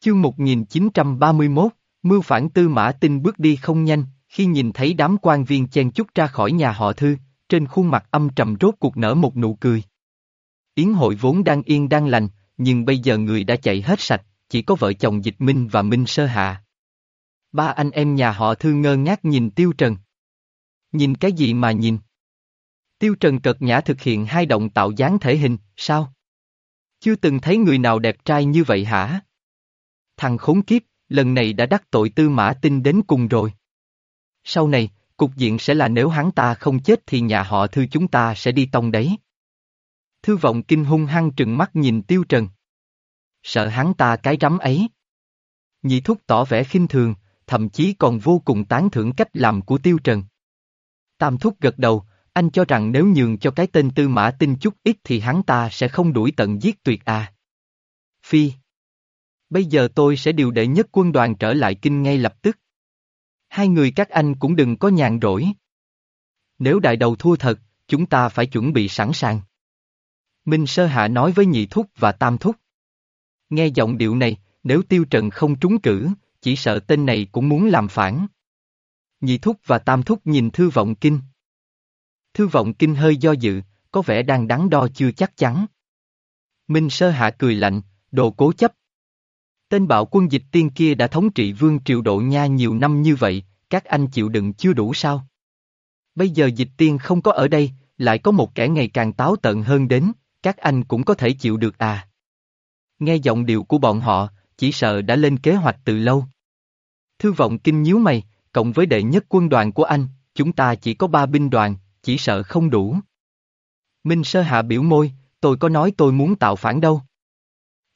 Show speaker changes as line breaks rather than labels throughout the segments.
Chương 1931, mưu phản tư mã tinh bước đi không nhanh, khi nhìn thấy đám quan viên chen chúc ra khỏi nhà họ thư, trên khuôn mặt âm trầm rốt cuộc nở một nụ cười. Yến hội vốn đang yên đang lành, nhưng bây giờ người đã chạy hết sạch, chỉ có vợ chồng Dịch Minh và Minh Sơ Hạ. Ba anh em nhà họ thư ngơ ngác nhìn Tiêu Trần. Nhìn cái gì mà nhìn? Tiêu Trần cật nhã thực hiện hai động tạo dáng thể hình, sao? Chưa từng thấy người nào đẹp trai như vậy hả? Thằng khốn kiếp, lần này đã đắc tội tư mã tinh đến cùng rồi. Sau này, cục diện sẽ là nếu hắn ta không chết thì nhà họ thư chúng ta sẽ đi tông đấy. Thư vọng kinh hung hăng trừng mắt nhìn Tiêu Trần. Sợ hắn ta cái rắm ấy. Nhị thúc tỏ vẻ khinh thường, thậm chí còn vô cùng tán thưởng cách làm của Tiêu Trần. Tam thúc gật đầu, anh cho rằng nếu nhường cho cái tên tư mã tinh chút ít thì hắn ta sẽ không đuổi tận giết tuyệt à. Phi. Bây giờ tôi sẽ điều đệ nhất quân đoàn trở lại kinh ngay lập tức. Hai người các anh cũng đừng có nhàn rỗi. Nếu đại đầu thua thật, chúng ta phải chuẩn bị sẵn sàng. Minh Sơ Hạ nói với nhị thúc và tam thúc. Nghe giọng điệu này, nếu tiêu trần không trúng cử, chỉ sợ tên này cũng muốn làm phản. Nhị thúc và tam thúc nhìn thư vọng kinh. Thư vọng kinh hơi do dự, có vẻ đang đắn đo chưa chắc chắn. Minh Sơ Hạ cười lạnh, đồ cố chấp. Tên bạo quân dịch tiên kia đã thống trị vương triều độ nha nhiều năm như vậy, các anh chịu đựng chưa đủ sao? Bây giờ dịch tiên không có ở đây, lại có một kẻ ngày càng táo tận hơn đến, các anh cũng có thể chịu được à? Nghe giọng điệu của bọn họ, chỉ sợ đã lên kế hoạch từ lâu. Thư vọng kinh nhíu mày, cộng với đệ nhất quân đoàn của anh, chúng ta chỉ có ba binh đoàn, chỉ sợ không đủ. Minh sơ hạ biểu môi, tôi có nói tôi muốn tạo phản đâu.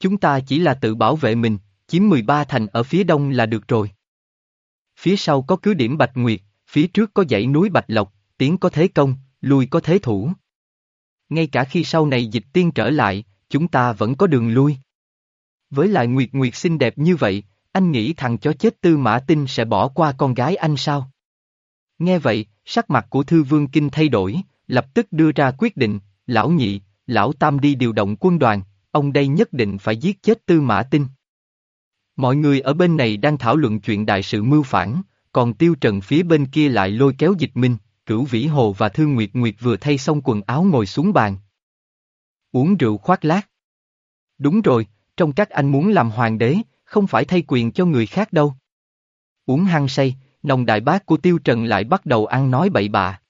Chúng ta chỉ là tự bảo vệ mình, chiếm 13 thành ở phía đông là được rồi. Phía sau có cứ điểm Bạch Nguyệt, phía trước có dãy núi Bạch Lộc, tiến có thế công, lui có thế thủ. Ngay cả khi sau này dịch tiên trở lại, chúng ta vẫn có đường lui. Với lại Nguyệt Nguyệt xinh đẹp như vậy, anh nghĩ thằng chó chết tư mã tinh sẽ bỏ qua con gái anh sao? Nghe vậy, sắc mặt của Thư Vương Kinh thay đổi, lập tức đưa ra quyết định, lão nhị, lão tam đi điều động quân đoàn, ông đây nhất định phải giết chết tư mã tinh. Mọi người ở bên này đang thảo luận chuyện đại sự mưu phản, còn tiêu trần phía bên kia lại lôi kéo dịch minh, cửu vĩ hồ và thương nguyệt nguyệt vừa thay xong quần áo ngồi xuống bàn. Uống rượu khoác lát. Đúng rồi, trong các anh muốn làm hoàng đế, không phải thay quyền cho người khác đâu. Uống hăng say, nồng đại bác của tiêu trần lại bắt đầu ăn nói bậy bạ.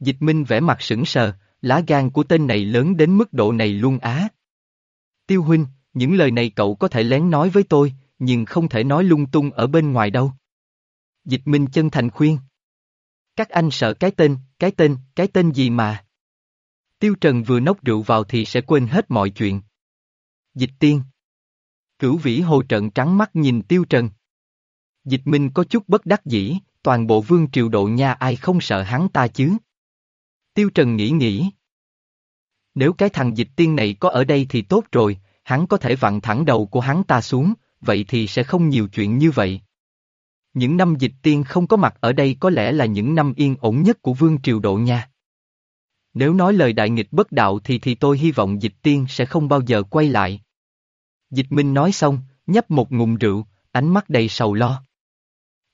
Dịch minh vẻ mặt sững sờ, lá gan của tên này lớn đến mức độ này luôn á. Tiêu huynh, những lời này cậu có thể lén nói với tôi, nhưng không thể nói lung tung ở bên ngoài đâu. Dịch minh chân thành khuyên. Các anh sợ cái tên, cái tên, cái tên gì mà. Tiêu Trần vừa nốc rượu vào thì sẽ quên hết mọi chuyện. Dịch tiên. Cửu vĩ hồ trận trắng mắt nhìn Tiêu Trần. Dịch minh có chút bất đắc dĩ, toàn bộ vương triều độ nha ai không sợ hắn ta chứ. Tiêu Trần nghĩ nghĩ. Nếu cái thằng dịch tiên này có ở đây thì tốt rồi, hắn có thể vặn thẳng đầu của hắn ta xuống, vậy thì sẽ không nhiều chuyện như vậy. Những năm dịch tiên không có mặt ở đây có lẽ là những năm yên ổn nhất của vương triều độ nha. Nếu nói lời đại nghịch bất đạo thì thì tôi hy vọng dịch tiên sẽ không bao giờ quay lại. Dịch minh nói xong, nhấp một ngụm rượu, ánh mắt đầy sầu lo.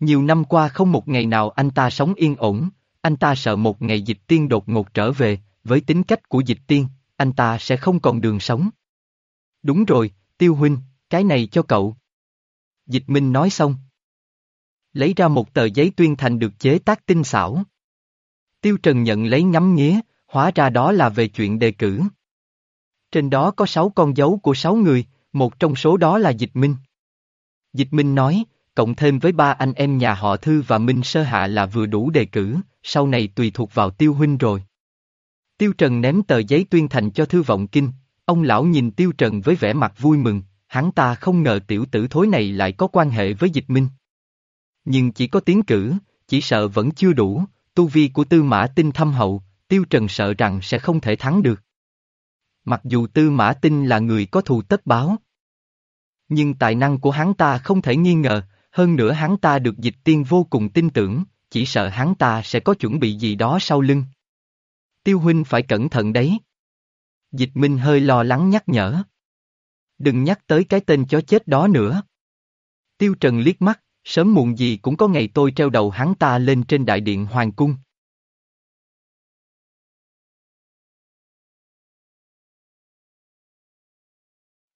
Nhiều năm qua không một ngày nào anh ta sống yên ổn, anh ta sợ một ngày dịch tiên đột ngột trở về, với tính cách của dịch tiên, anh ta sẽ không còn đường sống. Đúng rồi, tiêu huynh, cái này cho cậu. Dịch minh nói xong. Lấy ra một tờ giấy tuyên thành được chế tác tinh xảo. Tiêu Trần nhận lấy ngắm nghía, hóa ra đó là về chuyện đề cử. Trên đó có sáu con dấu của sáu người, một trong số đó là Dịch Minh. Dịch Minh nói, cộng thêm với ba anh em nhà họ Thư và Minh Sơ Hạ là vừa đủ đề cử, sau này tùy thuộc vào Tiêu Huynh rồi. Tiêu Trần ném tờ giấy tuyên thành cho Thư Vọng Kinh, ông lão nhìn Tiêu Trần với vẻ mặt vui mừng, hắn ta không ngờ tiểu tử thối này lại có quan hệ với Dịch Minh. Nhưng chỉ có tiến cử, chỉ sợ vẫn chưa đủ, tu vi của Tư Mã Tinh thâm hậu, Tiêu Trần sợ rằng sẽ không thể thắng được. Mặc dù Tư Mã Tinh là người có thù tất báo. Nhưng tài năng của hắn ta không thể nghi ngờ, hơn nữa hắn ta được dịch tiên vô cùng tin tưởng, chỉ sợ hắn ta sẽ có chuẩn bị gì đó sau lưng. Tiêu huynh phải cẩn thận đấy. Dịch Minh hơi lo lắng nhắc nhở. Đừng nhắc tới cái tên chó chết đó nữa. Tiêu Trần liếc mắt, sớm muộn gì cũng có ngày tôi treo đầu hắn ta lên trên đại điện hoàng cung.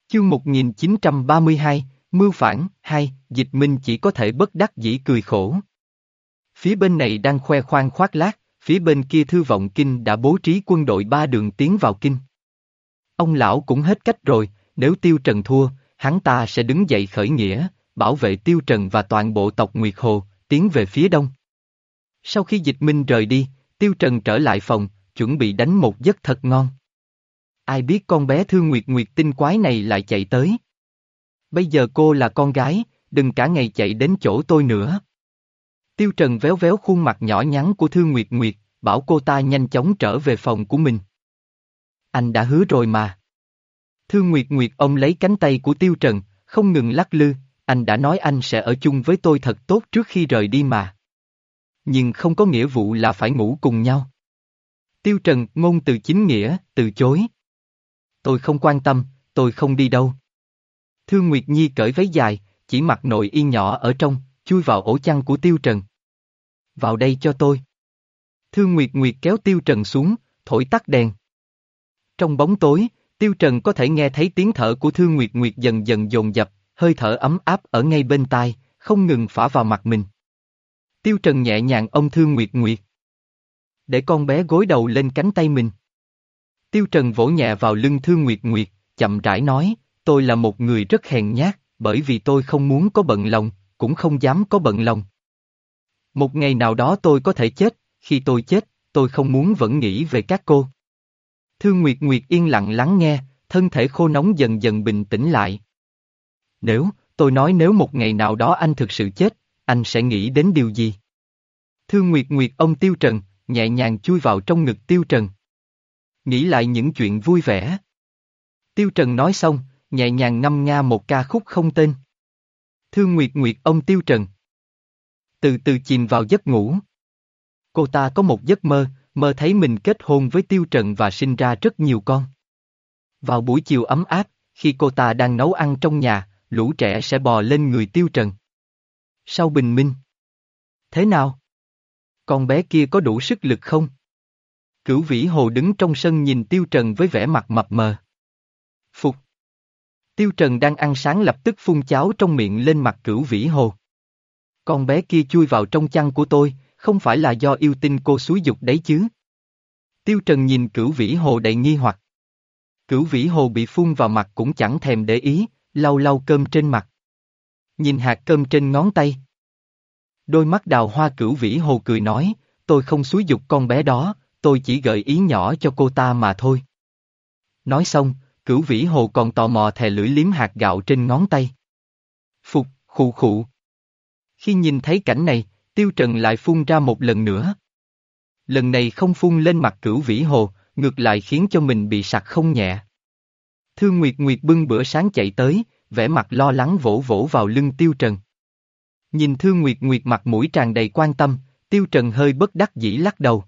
Chương 1932, Mưu phản, hai, dịch minh chỉ có thể bất đắc dĩ cười khổ. Phía bên này đang khoe khoang khoác lác, phía bên kia thư vọng kinh đã bố trí quân đội ba đường tiến vào kinh. Ông lão cũng hết cách rồi, nếu tiêu trần thua, hắn ta sẽ đứng dậy khởi nghĩa, bảo vệ tiêu trần và toàn bộ tộc Nguyệt Hồ, tiến về phía đông. Sau khi dịch minh rời đi, tiêu trần trở lại phòng, chuẩn bị đánh một giấc thật ngon. Ai biết con bé thương Nguyệt Nguyệt tinh quái này lại chạy tới. Bây giờ cô là con gái, đừng cả ngày chạy đến chỗ tôi nữa. Tiêu Trần véo véo khuôn mặt nhỏ nhắn của Thư Nguyệt Nguyệt, bảo cô ta nhanh chóng trở về phòng của mình. Anh đã hứa rồi mà. Thư Nguyệt Nguyệt ông lấy cánh tay của Tiêu Trần, không ngừng lắc lư, anh đã nói anh sẽ ở chung với tôi thật tốt trước khi rời đi mà. Nhưng không có nghĩa vụ là phải ngủ cùng nhau. Tiêu Trần ngôn từ chính nghĩa, từ chối. Tôi không quan tâm, tôi không đi đâu. Thư Nguyệt Nhi cởi váy dài, chỉ mặc nội y nhỏ ở trong, chui vào ổ chăn của Tiêu Trần. Vào đây cho tôi. Thương Nguyệt Nguyệt kéo Tiêu Trần xuống, thổi tắt đèn. Trong bóng tối, Tiêu Trần có thể nghe thấy tiếng thở của Thương Nguyệt Nguyệt dần dần dồn dập, hơi thở ấm áp ở ngay bên tai, không ngừng phả vào mặt mình. Tiêu Trần nhẹ nhàng ôm Thương Nguyệt Nguyệt. Để con bé gối đầu lên cánh tay mình. Tiêu Trần vỗ nhẹ vào lưng Thương Nguyệt Nguyệt, chậm rãi nói, tôi là một người rất hèn nhát, bởi vì tôi không muốn có bận lòng, cũng không dám có bận lòng. Một ngày nào đó tôi có thể chết, khi tôi chết, tôi không muốn vẫn nghĩ về các cô. Thương Nguyệt Nguyệt yên lặng lắng nghe, thân thể khô nóng dần dần bình tĩnh lại. Nếu, tôi nói nếu một ngày nào đó anh thực sự chết, anh sẽ nghĩ đến điều gì? Thương Nguyệt Nguyệt ông Tiêu Trần, nhẹ nhàng chui vào trong ngực Tiêu Trần. Nghĩ lại những chuyện vui vẻ. Tiêu Trần nói xong, nhẹ nhàng ngâm nga một ca khúc không tên. Thương Nguyệt Nguyệt ông Tiêu Trần. Từ từ chìm vào giấc ngủ. Cô ta có một giấc mơ, mơ thấy mình kết hôn với Tiêu Trần và sinh ra rất nhiều con. Vào buổi chiều ấm áp, khi cô ta đang nấu ăn trong nhà, lũ trẻ sẽ bò lên người Tiêu Trần. Sau bình minh. Thế nào? Con bé kia có đủ sức lực không? Cửu vĩ hồ đứng trong sân nhìn Tiêu Trần với vẻ mặt mập mờ. Phục. Tiêu Trần đang ăn sáng lập tức phun cháo trong miệng lên mặt cửu vĩ hồ. Con bé kia chui vào trong chăn của tôi, không phải là do yêu tinh cô xúi dục đấy chứ. Tiêu Trần nhìn cửu vĩ hồ đầy nghi hoặc. Cửu vĩ hồ bị phun vào mặt cũng chẳng thèm để ý, lau lau cơm trên mặt. Nhìn hạt cơm trên ngón tay. Đôi mắt đào hoa cửu vĩ hồ cười nói, tôi không xúi dục con bé đó, tôi chỉ gợi ý nhỏ cho cô ta mà thôi. Nói xong, cửu vĩ hồ còn tò mò thè lưỡi liếm hạt gạo trên ngón tay. Phục, khụ khụ. Khi nhìn thấy cảnh này, tiêu trần lại phun ra một lần nữa. Lần này không phun lên mặt cửu vĩ hồ, ngược lại khiến cho mình bị sặc không nhẹ. Thương Nguyệt Nguyệt bưng bữa sáng chạy tới, vẻ mặt lo lắng vỗ vỗ vào lưng Tiêu Trần. Nhìn Thương Nguyệt Nguyệt mặt mũi tràn đầy quan tâm, Tiêu Trần hơi bất đắc dĩ lắc đầu.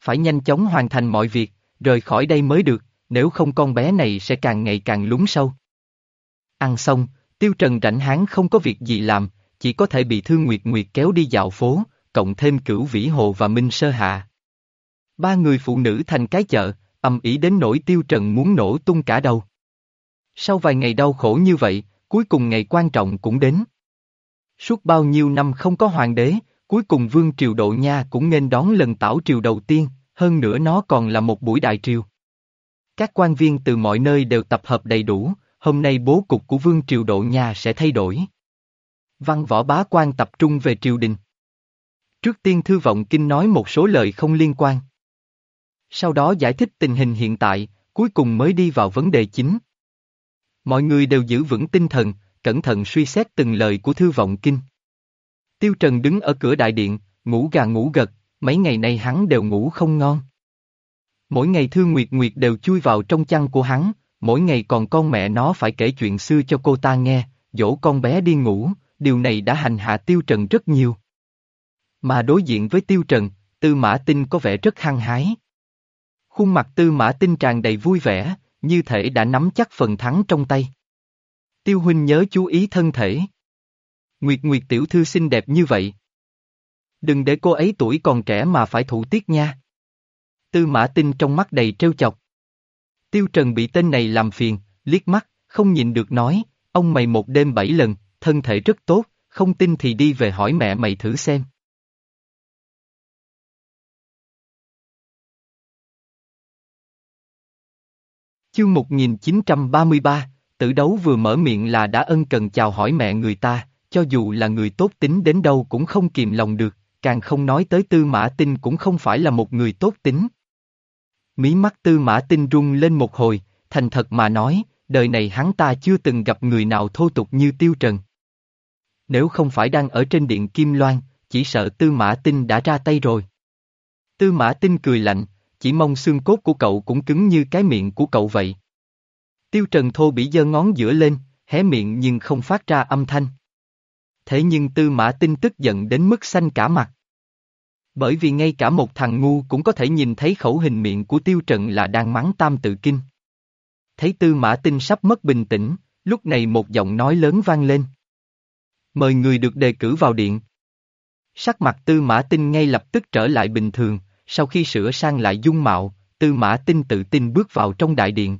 Phải nhanh chóng hoàn thành mọi việc, rời khỏi đây mới được, nếu không con bé này sẽ càng ngày càng lún sâu. Ăn xong, Tiêu Trần rảnh háng không có việc gì làm, chỉ có thể bị Thương Nguyệt Nguyệt kéo đi dạo phố, cộng thêm cửu vĩ hồ và Minh Sơ Hạ. Ba người phụ nữ thành cái chợ, âm ý đến nỗi Tiêu Trần muốn nổ tung cả đầu. Sau vài ngày đau khổ như vậy, cuối cùng ngày quan trọng cũng đến. Suốt bao nhiêu năm không có hoàng đế, cuối cùng vương triều độ nha cũng nên đón lần tảo triều đầu tiên, hơn nữa nó còn là một buổi đại triều. Các quan viên từ mọi nơi đều tập hợp đầy đủ, hôm nay bố cục của vương triều độ nha sẽ thay đổi. Văn võ bá quan tập trung về triều đình. Trước tiên thư vọng kinh nói một số lời không liên quan. Sau đó giải thích tình hình hiện tại, cuối cùng mới đi vào vấn đề chính. Mọi người đều giữ vững tinh thần, cẩn thận suy xét từng lời của thư vọng kinh. Tiêu Trần đứng ở cửa đại điện, ngủ gà ngủ gật, mấy ngày nay hắn đều ngủ không ngon. Mỗi ngày Thư Nguyệt Nguyệt đều chui vào trong chăn của hắn, mỗi ngày còn con mẹ nó phải kể chuyện xưa cho cô ta nghe, dỗ con bé đi ngủ, điều này đã hành hạ Tiêu Trần rất nhiều. Mà đối diện với Tiêu Trần, Tư Mã Tinh có vẻ rất hăng hái. Khuôn mặt Tư Mã Tinh tràn đầy vui vẻ, như thể đã nắm chắc phần thắng trong tay. Tiêu huynh nhớ chú ý thân thể. Nguyệt Nguyệt tiểu thư xinh đẹp như vậy. Đừng để cô ấy tuổi còn trẻ mà phải thủ tiết nha. Tư mã tinh trong mắt đầy trêu chọc. Tiêu Trần bị tên này làm phiền, liếc mắt, không nhìn được nói, ông mày một đêm bảy lần, thân thể rất tốt, không tin thì đi về hỏi mẹ mày thử xem. Chương 1933, tử đấu vừa mở miệng là đã ân cần chào hỏi mẹ người ta, cho dù là người tốt tính đến đâu cũng không kìm lòng được, càng không nói tới tư mã tinh cũng không phải là một người tốt tính. Mí mắt tư mã tinh rung lên một hồi, thành thật mà nói, đời này hắn ta chưa từng gặp người nào thô tục như tiêu trần. Nếu không phải đang ở trên điện Kim Loan, chỉ sợ tư mã tinh đã ra tay rồi. Tư mã tinh cười lạnh, chỉ mong xương cốt của cậu cũng cứng như cái miệng của cậu vậy. Tiêu Trần Thô bị giơ ngón giữa lên, hé miệng nhưng không phát ra âm thanh. Thế nhưng Tư Mã Tinh tức giận đến mức xanh cả mặt. Bởi vì ngay cả một thằng ngu cũng có thể nhìn thấy khẩu hình miệng của Tiêu Trần là đang mắng tam tự kinh. Thấy Tư Mã Tinh sắp mất bình tĩnh, lúc này một giọng nói lớn vang lên. Mời người được đề cử vào điện. Sắc mặt Tư Mã Tinh ngay lập tức trở lại bình thường, sau khi sửa sang lại dung mạo, Tư Mã Tinh tự tin bước vào trong đại điện.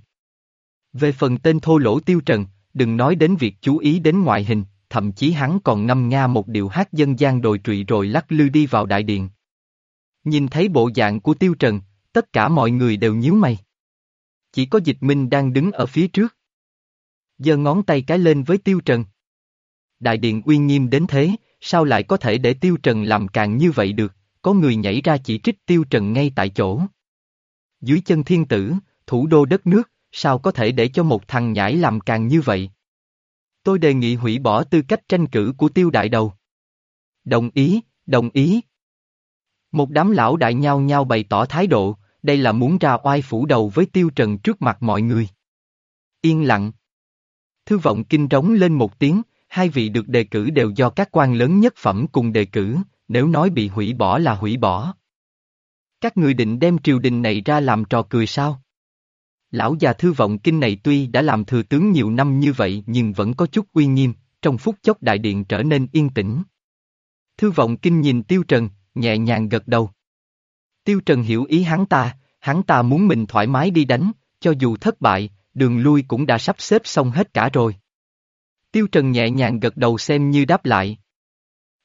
Về phần tên thô lỗ tiêu trần, đừng nói đến việc chú ý đến ngoại hình, thậm chí hắn còn ngâm nga một điệu hát dân gian đồi trụy rồi lắc lư đi vào đại điện. Nhìn thấy bộ dạng của tiêu trần, tất cả mọi người đều nhíu mày. Chỉ có dịch minh đang đứng ở phía trước. giơ ngón tay cái lên với tiêu trần. Đại điện uy nghiêm đến thế, sao lại có thể để tiêu trần làm càng như vậy được, có người nhảy ra chỉ trích tiêu trần ngay tại chỗ. Dưới chân thiên tử, thủ đô đất nước, sao có thể để cho một thằng nhãi làm càng như vậy? Tôi đề nghị hủy bỏ tư cách tranh cử của tiêu đại đầu. Đồng ý, đồng ý. Một đám lão đại nhau nhau bày tỏ thái độ, đây là muốn ra oai phủ đầu với tiêu trần trước mặt mọi người. Yên lặng. Thư vọng kinh rống lên một tiếng, hai vị được đề cử đều do các quan lớn nhất phẩm cùng đề cử, nếu nói bị hủy bỏ là hủy bỏ. Các người định đem triều đình này ra làm trò cười sao? Lão già thư vọng kinh này tuy đã làm thừa tướng nhiều năm như vậy nhưng vẫn có chút uy nghiêm, trong phút chốc đại điện trở nên yên tĩnh. Thư vọng kinh nhìn Tiêu Trần, nhẹ nhàng gật đầu. Tiêu Trần hiểu ý hắn ta, hắn ta muốn mình thoải mái đi đánh, cho dù thất bại, đường lui cũng đã sắp xếp xong hết cả rồi. Tiêu Trần nhẹ nhàng gật đầu xem như đáp lại.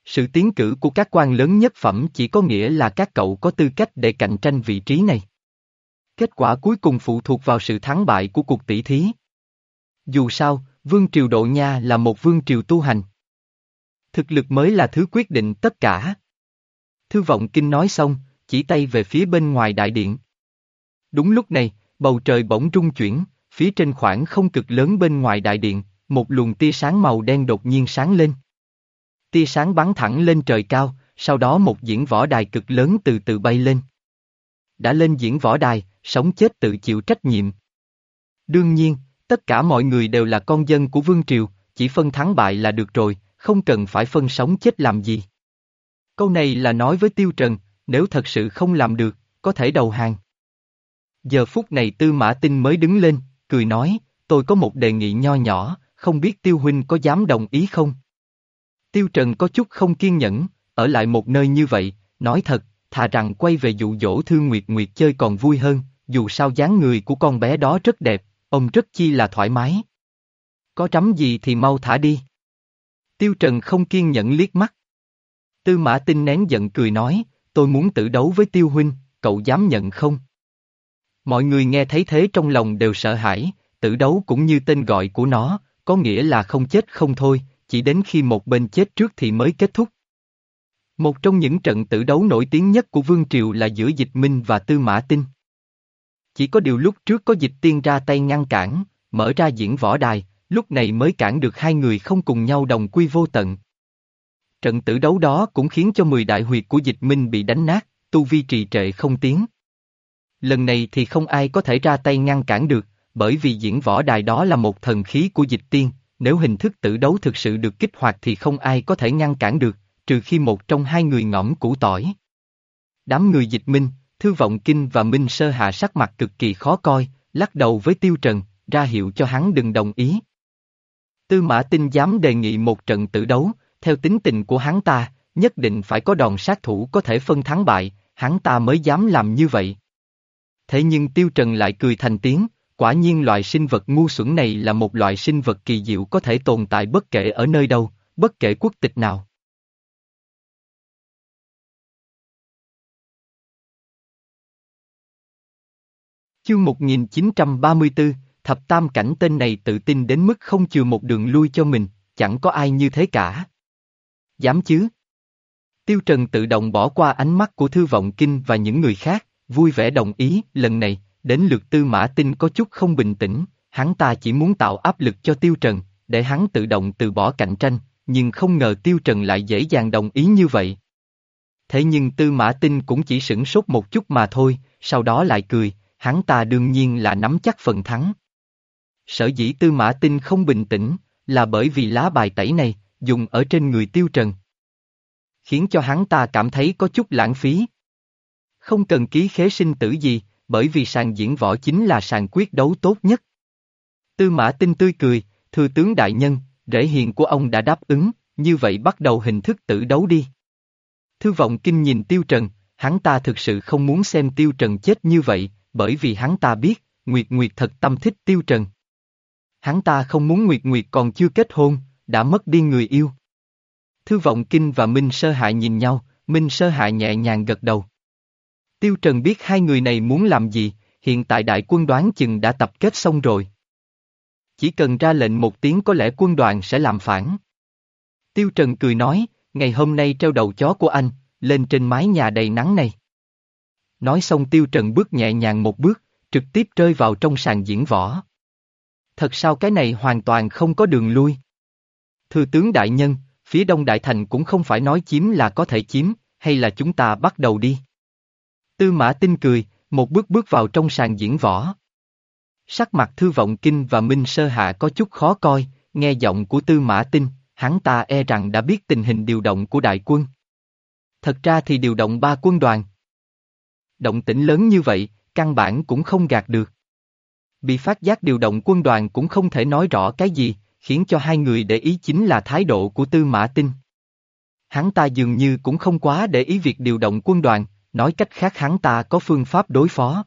Sự tiến cử của các quan lớn nhất phẩm chỉ có nghĩa là các cậu có tư cách để cạnh tranh vị trí này. Kết quả cuối cùng phụ thuộc vào sự thắng bại của cuộc tỷ thí. Dù sao, Vương Triều Độ Nha là một vương triều tu hành. Thực lực mới là thứ quyết định tất cả. Thư vọng kinh nói xong, chỉ tay về phía bên ngoài đại điện. Đúng lúc này, bầu trời bỗng rung chuyển, phía trên khoảng không cực lớn bên ngoài đại điện, một luồng tia sáng màu đen đột nhiên sáng lên. Tia sáng bắn thẳng lên trời cao, sau đó một diễn võ đài cực lớn từ từ bay lên. Đã lên diễn võ đài, sống chết tự chịu trách nhiệm. Đương nhiên, tất cả mọi người đều là con dân của Vương Triều, chỉ phân thắng bại là được rồi, không cần phải phân sống chết làm gì. Câu này là nói với Tiêu Trần, nếu thật sự không làm được, có thể đầu hàng. Giờ phút này Tư Mã Tinh mới đứng lên, cười nói, tôi có một đề nghị nho nhỏ, không biết Tiêu Huynh có dám đồng ý không? Tiêu Trần có chút không kiên nhẫn, ở lại một nơi như vậy, nói thật, thà rằng quay về dụ dỗ Thương Nguyệt Nguyệt chơi còn vui hơn, dù sao dáng người của con bé đó rất đẹp, ông rất chi là thoải mái. Có trắm gì thì mau thả đi. Tiêu Trần không kiên nhẫn liếc mắt. Tư Mã Tinh nén giận cười nói, tôi muốn tự đấu với Tiêu Huynh, cậu dám nhận không? Mọi người nghe thấy thế trong lòng đều sợ hãi, tự đấu cũng như tên gọi của nó, có nghĩa là không chết không thôi, chỉ đến khi một bên chết trước thì mới kết thúc. Một trong những trận tử đấu nổi tiếng nhất của Vương Triều là giữa Dịch Minh và Tư Mã Tinh. Chỉ có điều lúc trước có dịch tiên ra tay ngăn cản, mở ra diễn võ đài, lúc này mới cản được hai người không cùng nhau đồng quy vô tận. Trận tử đấu đó cũng khiến cho 10 đại huyệt của dịch minh bị đánh nát, tu vi trì trệ không tiến. Lần này thì không ai có thể ra tay ngăn cản được, bởi vì diễn võ đài đó là một thần khí của dịch tiên, nếu hình thức tử đấu thực sự được kích hoạt thì không ai có thể ngăn cản được, trừ khi một trong hai người ngõm củ tỏi. Đám người dịch minh, Thư Vọng Kinh và Minh Sơ Hạ sắc mặt cực kỳ khó coi, lắc đầu với Tiêu Trần, ra hiệu cho hắn đừng đồng ý. Tư Mã Tinh dám đề nghị một trận tử đấu, theo tính tình của hắn ta, nhất định phải có đòn sát thủ có thể phân thắng bại, hắn ta mới dám làm như vậy. Thế nhưng Tiêu Trần lại cười thành tiếng, quả nhiên loại sinh vật ngu xuẩn này là một loại sinh vật kỳ diệu có thể tồn tại bất kể ở nơi đâu, bất kể quốc tịch nào. Chương 1934, thập tam cảnh tên này tự tin đến mức không chừa một đường lui cho mình, chẳng có ai như thế cả. Dám chứ? Tiêu Trần tự động bỏ qua ánh mắt của Thư Vọng Kinh và những người khác, vui vẻ đồng ý, lần này, đến lượt Tư Mã Tinh có chút không bình tĩnh, hắn ta chỉ muốn tạo áp lực cho Tiêu Trần, để hắn tự động từ bỏ cạnh tranh, nhưng không ngờ Tiêu Trần lại dễ dàng đồng ý như vậy. Thế nhưng Tư Mã Tinh cũng chỉ sửng sốt một chút mà thôi, sau đó lại cười, hắn ta đương nhiên là nắm chắc phần thắng. Sở dĩ Tư Mã Tinh không bình tĩnh, là bởi vì lá bài tẩy này, dùng ở trên người Tiêu Trần. Khiến cho hắn ta cảm thấy có chút lãng phí. Không cần ký khế sinh tử gì, bởi vì sàn diễn võ chính là sàn quyết đấu tốt nhất. Tư Mã Tinh tươi cười, thưa tướng đại nhân, rễ hiền của ông đã đáp ứng, như vậy bắt đầu hình thức tử đấu đi. Thư vọng kinh nhìn Tiêu Trần, hắn ta thực sự không muốn xem Tiêu Trần chết như vậy, bởi vì hắn ta biết, Nguyệt Nguyệt thật tâm thích Tiêu Trần. Hắn ta không muốn Nguyệt Nguyệt còn chưa kết hôn, đã mất đi người yêu. Thư vọng kinh và Minh Sơ Hại nhìn nhau, Minh Sơ Hại nhẹ nhàng gật đầu. Tiêu Trần biết hai người này muốn làm gì, hiện tại đại quân đoán chừng đã tập kết xong rồi. Chỉ cần ra lệnh một tiếng có lẽ quân đoàn sẽ làm phản. Tiêu Trần cười nói, ngày hôm nay treo đầu chó của anh, lên trên mái nhà đầy nắng này. Nói xong Tiêu Trần bước nhẹ nhàng một bước, trực tiếp rơi vào trong sàn diễn võ. Thật sao cái này hoàn toàn không có đường lui. Thưa tướng đại nhân, phía đông đại thành cũng không phải nói chiếm là có thể chiếm, hay là chúng ta bắt đầu đi. Tư mã tinh cười, một bước bước vào trong sàn diễn võ. Sắc mặt Thư Vọng Kinh và Minh Sơ Hạ có chút khó coi, nghe giọng của Tư Mã Tinh, hắn ta e rằng đã biết tình hình điều động của đại quân. Thật ra thì điều động ba quân đoàn. Động tĩnh lớn như vậy, căn bản cũng không gạt được. Bị phát giác điều động quân đoàn cũng không thể nói rõ cái gì, khiến cho hai người để ý chính là thái độ của Tư Mã Tinh. Hắn ta dường như cũng không quá để ý việc điều động quân đoàn, nói cách khác hắn ta có phương pháp đối phó.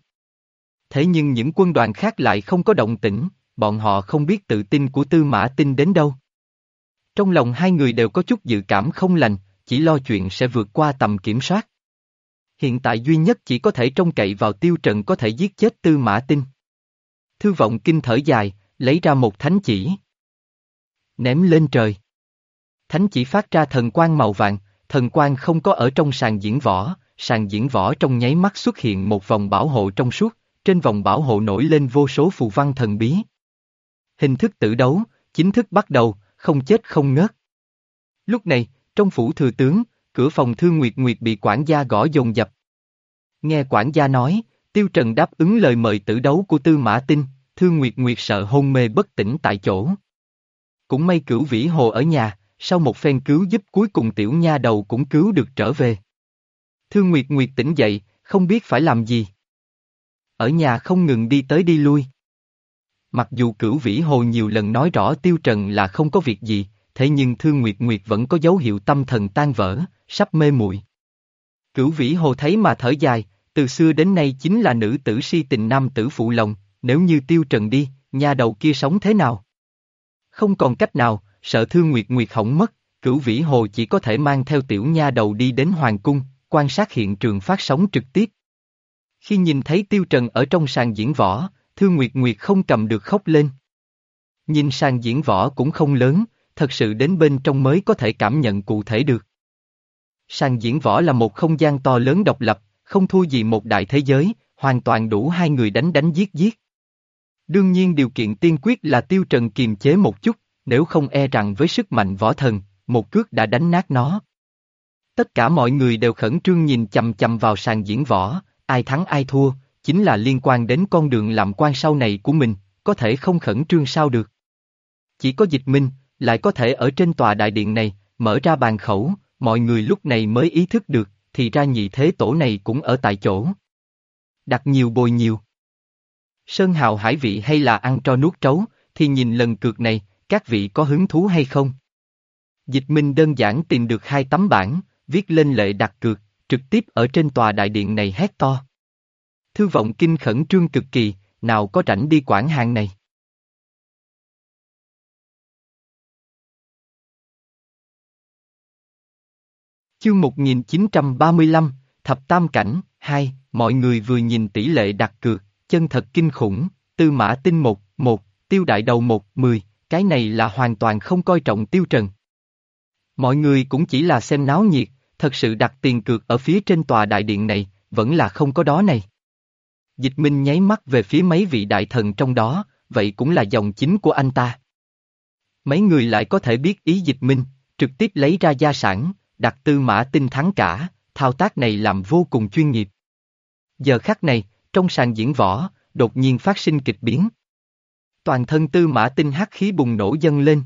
Thế nhưng những quân đoàn khác lại không có động tĩnh, bọn họ không biết tự tin của Tư Mã Tinh đến đâu. Trong lòng hai người đều có chút dự cảm không lành, chỉ lo chuyện sẽ vượt qua tầm kiểm soát. Hiện tại duy nhất chỉ có thể trông cậy vào tiêu trần có thể giết chết Tư Mã Tinh. Thư vọng kinh thở dài, lấy ra một thánh chỉ. Ném lên trời. Thánh chỉ phát ra thần quang màu vàng, thần quang không có ở trong sàn diễn võ, sàn diễn võ trong nháy mắt xuất hiện một vòng bảo hộ trong suốt, trên vòng bảo hộ nổi lên vô số phù văn thần bí. Hình thức tử đấu, chính thức bắt đầu, không chết không ngớt. Lúc này, trong phủ thừa tướng, cửa phòng Thư Nguyệt Nguyệt bị quản gia gõ dồn dập. Nghe quản gia nói, Tiêu Trần đáp ứng lời mời tử đấu của Tư Mã Tinh, Thư Nguyệt Nguyệt sợ hôn mê bất tỉnh tại chỗ. Cũng may cửu vĩ hồ ở nhà, sau một phen cứu giúp cuối cùng tiểu nha đầu cũng cứu được trở về. Thư Nguyệt Nguyệt tỉnh dậy, không biết phải làm gì. Ở nhà không ngừng đi tới đi lui. Mặc dù cửu vĩ hồ nhiều lần nói rõ Tiêu Trần là không có việc gì, thế nhưng Thư Nguyệt Nguyệt vẫn có dấu hiệu tâm thần tan vỡ, sắp mê muội. Cửu vĩ hồ thấy mà thở dài, từ xưa đến nay chính là nữ tử si tình nam tử phụ lòng, nếu như Tiêu Trần đi, nhà đầu kia sống thế nào? Không còn cách nào, sợ Thư Nguyệt Nguyệt hỏng mất, cửu vĩ hồ chỉ có thể mang theo tiểu nha đầu đi đến Hoàng Cung, quan sát hiện trường phát sóng trực tiếp. Khi nhìn thấy Tiêu Trần ở trong sàn diễn võ, Thư Nguyệt Nguyệt không cầm được khóc lên. Nhìn sàn diễn võ cũng không lớn, thật sự đến bên trong mới có thể cảm nhận cụ thể được. Sàn diễn võ là một không gian to lớn độc lập, không thua gì một đại thế giới, hoàn toàn đủ hai người đánh đánh giết giết. Đương nhiên điều kiện tiên quyết là Tiêu Trần kiềm chế một chút, nếu không e rằng với sức mạnh võ thần, một cước đã đánh nát nó. Tất cả mọi người đều khẩn trương nhìn chầm chầm vào sàn diễn võ, ai thắng ai thua, chính là liên quan đến con đường làm quan sau này của mình, có thể không khẩn trương sao được. Chỉ có dịch minh, lại có thể ở trên tòa đại điện này, mở ra bàn khẩu, mọi người lúc này mới ý thức được, thì ra nhị thế tổ này cũng ở tại chỗ. Đặt nhiều bồi nhiều. Sơn hào hải vị hay là ăn cho nuốt trấu, thì nhìn lần cược này, các vị có hứng thú hay không? Dịch Minh đơn giản tìm được hai tấm bảng, viết lên lệ đặt cược, trực tiếp ở trên tòa đại điện này hét to. Thư vọng kinh khẩn trương cực kỳ, nào có rảnh đi quản hàng này. Chương 1935, Thập Tam Cảnh, 2, mọi người vừa nhìn tỷ lệ đặt cược, chân thật kinh khủng, tư mã tinh 1, 1, tiêu đại đầu 1, 10, cái này là hoàn toàn không coi trọng tiêu trần. Mọi người cũng chỉ là xem náo nhiệt, thật sự đặt tiền cược ở phía trên tòa đại điện này, vẫn là không có đó này. Dịch Minh nháy mắt về phía mấy vị đại thần trong đó, vậy cũng là dòng chính của anh ta. Mấy người lại có thể biết ý Dịch Minh, trực tiếp lấy ra gia sản, đặt tư mã tinh thắng cả, thao tác này làm vô cùng chuyên nghiệp. Giờ khắc này, trong sàn diễn võ, đột nhiên phát sinh kịch biến. Toàn thân tư mã tinh hắc khí bùng nổ dâng lên.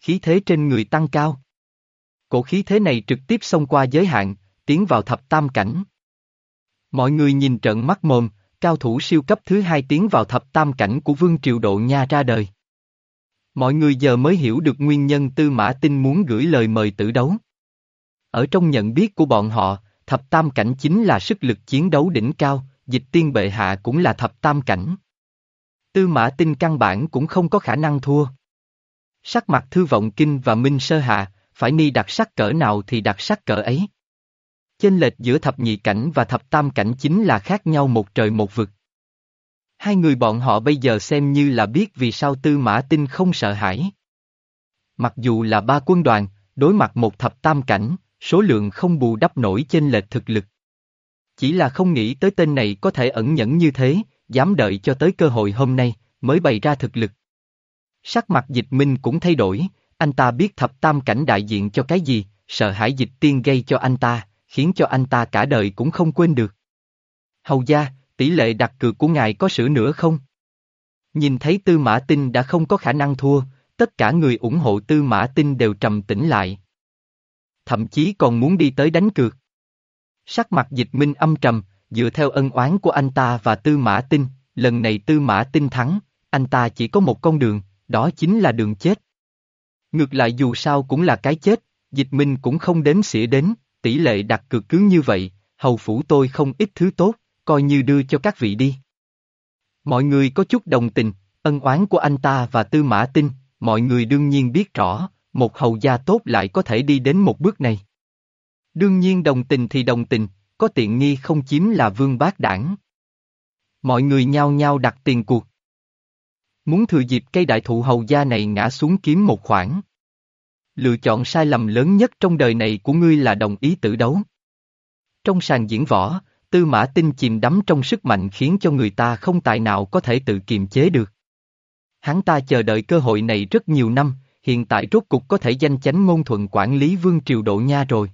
Khí thế trên người tăng cao. Cổ khí thế này trực tiếp xông qua giới hạn, tiến vào thập tam cảnh. Mọi người nhìn trận mắt mồm, cao thủ siêu cấp thứ hai tiến vào thập tam cảnh của Vương Triều Độ Nha ra đời. Mọi người giờ mới hiểu được nguyên nhân Tư Mã Tinh muốn gửi lời mời tử đấu. Ở trong nhận biết của bọn họ, thập tam cảnh chính là sức lực chiến đấu đỉnh cao, dịch tiên bệ hạ cũng là thập tam cảnh. Tư Mã Tinh căn bản cũng không có khả năng thua. Sắc mặt Thư Vọng Kinh và Minh Sơ Hạ, phải ni đặc sắc cỡ nào thì đặc sắc cỡ ấy. Chênh lệch giữa thập nhị cảnh và thập tam cảnh chính là khác nhau một trời một vực. Hai người bọn họ bây giờ xem như là biết vì sao Tư Mã Tinh không sợ hãi. Mặc dù là ba quân đoàn, đối mặt một thập tam cảnh, số lượng không bù đắp nổi chênh lệch thực lực. Chỉ là không nghĩ tới tên này có thể ẩn nhẫn như thế, dám đợi cho tới cơ hội hôm nay, mới bày ra thực lực. Sắc mặt dịch minh cũng thay đổi, anh ta biết thập tam cảnh đại diện cho cái gì, sợ hãi dịch tiên gây cho anh ta, khiến cho anh ta cả đời cũng không quên được. Hầu gia, tỷ lệ đặt cược của ngài có sửa nữa không? Nhìn thấy Tư Mã Tinh đã không có khả năng thua, tất cả người ủng hộ Tư Mã Tinh đều trầm tĩnh lại. Thậm chí còn muốn đi tới đánh cược. Sắc mặt dịch minh âm trầm, dựa theo ân oán của anh ta và Tư Mã Tinh, lần này Tư Mã Tinh thắng, anh ta chỉ có một con đường, đó chính là đường chết. Ngược lại dù sao cũng là cái chết, dịch minh cũng không đến xỉa đến, tỷ lệ đặt cược cứ như vậy, hầu phủ tôi không ít thứ tốt, coi như đưa cho các vị đi. Mọi người có chút đồng tình, ân oán của anh ta và tư mã tinh, mọi người đương nhiên biết rõ, một hầu gia tốt lại có thể đi đến một bước này. Đương nhiên đồng tình thì đồng tình, có tiện nghi không chiếm là vương bác đảng. Mọi người nhao nhao đặt tiền cuộc. Muốn thừa dịp cây đại thụ hầu gia này ngã xuống kiếm một khoản. Lựa chọn sai lầm lớn nhất trong đời này của ngươi là đồng ý tử đấu. Trong sàn diễn võ, tư mã tinh chìm đắm trong sức mạnh khiến cho người ta không tài nào có thể tự kiềm chế được. Hắn ta chờ đợi cơ hội này rất nhiều năm, hiện tại rốt cục có thể danh chánh ngôn thuận quản lý vương triều độ nha rồi.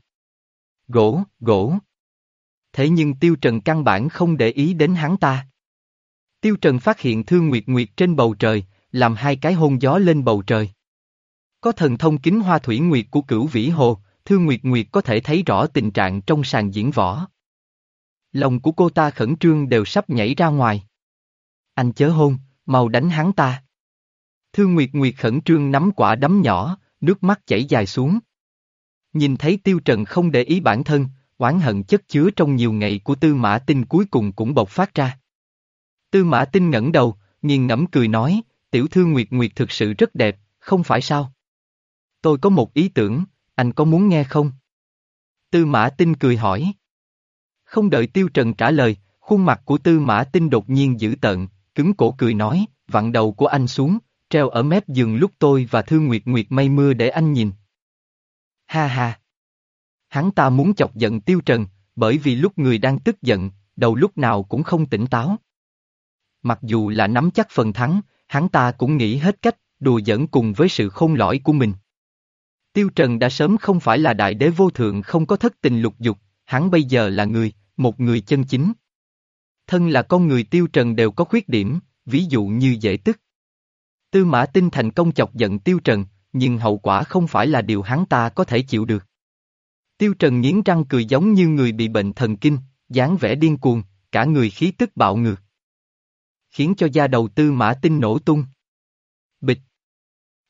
Gỗ, gỗ. Thế nhưng Tiêu Trần căn bản không để ý đến hắn ta. Tiêu Trần phát hiện Thương Nguyệt Nguyệt trên bầu trời, làm hai cái hôn gió lên bầu trời. Có thần thông kính hoa thủy nguyệt của cửu vĩ hồ, Thương Nguyệt Nguyệt có thể thấy rõ tình trạng trong sàn diễn võ. Lòng của cô ta khẩn trương đều sắp nhảy ra ngoài. Anh chớ hôn, mau đánh hắn ta. Thương Nguyệt Nguyệt khẩn trương nắm quả đấm nhỏ, nước mắt chảy dài xuống. Nhìn thấy Tiêu Trần không để ý bản thân, oán hận chất chứa trong nhiều ngày của Tư Mã Tinh cuối cùng cũng bộc phát ra. Tư Mã Tinh ngẩng đầu, nghiền ngẫm cười nói, tiểu thư Nguyệt Nguyệt thực sự rất đẹp, không phải sao? Tôi có một ý tưởng, anh có muốn nghe không? Tư Mã Tinh cười hỏi. Không đợi Tiêu Trần trả lời, khuôn mặt của Tư Mã Tinh đột nhiên dữ tợn, cứng cổ cười nói, vặn đầu của anh xuống, treo ở mép giường lúc tôi và Thư Nguyệt Nguyệt mây mưa để anh nhìn. Ha ha! Hắn ta muốn chọc giận Tiêu Trần, bởi vì lúc người đang tức giận, đầu lúc nào cũng không tỉnh táo. Mặc dù là nắm chắc phần thắng, hắn ta cũng nghĩ hết cách, đùa giỡn cùng với sự khôn lõi của mình. Tiêu Trần đã sớm không phải là đại đế vô thượng không có thất tình lục dục, hắn bây giờ là người, một người chân chính. Thân là con người Tiêu Trần đều có khuyết điểm, ví dụ như dễ tức. Tư Mã Tinh thành công chọc giận Tiêu Trần, nhưng hậu quả không phải là điều hắn ta có thể chịu được. Tiêu Trần nghiến răng cười giống như người bị bệnh thần kinh, dáng vẻ điên cuồng, cả người khí tức bạo ngược. Khiến cho da đầu Tư Mã Tinh nổ tung. Bịch.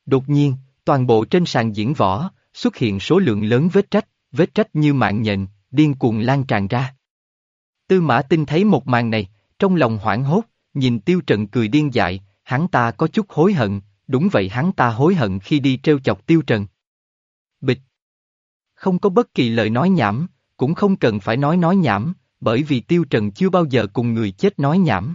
Đột nhiên, Toàn bộ trên sàn diễn võ, xuất hiện số lượng lớn vết trách, vết trách như mạng nhện, điên cuồng lan tràn ra. Tư mã tinh thấy một màn này, trong lòng hoảng hốt, nhìn tiêu trần cười điên dại, hắn ta có chút hối hận, đúng vậy hắn ta hối hận khi đi treo chọc tiêu trần. Bịch. Không có bất kỳ lời nói nhảm, cũng không cần phải nói nói nhảm, bởi vì tiêu trần chưa bao giờ cùng người chết nói nhảm.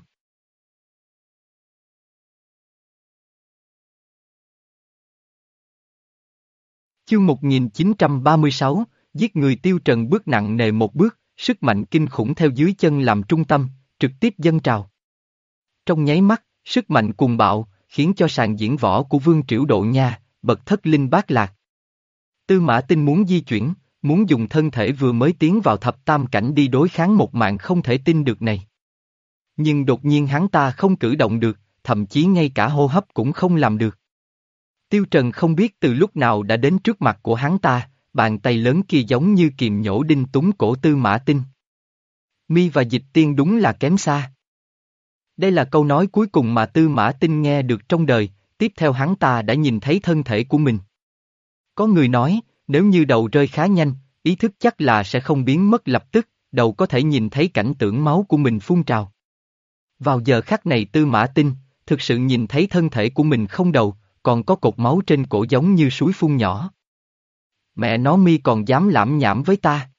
Chương 1936, giết người tiêu trần bước nặng nề một bước, sức mạnh kinh khủng theo dưới chân làm trung tâm, trực tiếp dâng trào. Trong nháy mắt, sức mạnh cùng bạo, khiến cho sàn diễn võ của Vương Triểu Độ Nha, bật thất linh bát lạc. Tư Mã Tinh muốn di chuyển, muốn dùng thân thể vừa mới tiến vào thập tam cảnh đi đối kháng một mạng không thể tin được này. Nhưng đột nhiên hắn ta không cử động được, thậm chí ngay cả hô hấp cũng không làm được. Tiêu Trần không biết từ lúc nào đã đến trước mặt của hắn ta, bàn tay lớn kia giống như kiềm nhổ đinh túng cổ tư mã tinh. Mi và dịch tiên đúng là kém xa. Đây là câu nói cuối cùng mà tư mã tinh nghe được trong đời, tiếp theo hắn ta đã nhìn thấy thân thể của mình. Có người nói, nếu như đầu rơi khá nhanh, ý thức chắc là sẽ không biến mất lập tức, đầu có thể nhìn thấy cảnh tượng máu của mình phun trào. Vào giờ khắc này tư mã tinh, thực sự nhìn thấy thân thể của mình không đầu, còn có cột máu trên cổ giống như suối phun nhỏ. Mẹ nó mi còn dám lãm nhảm với ta.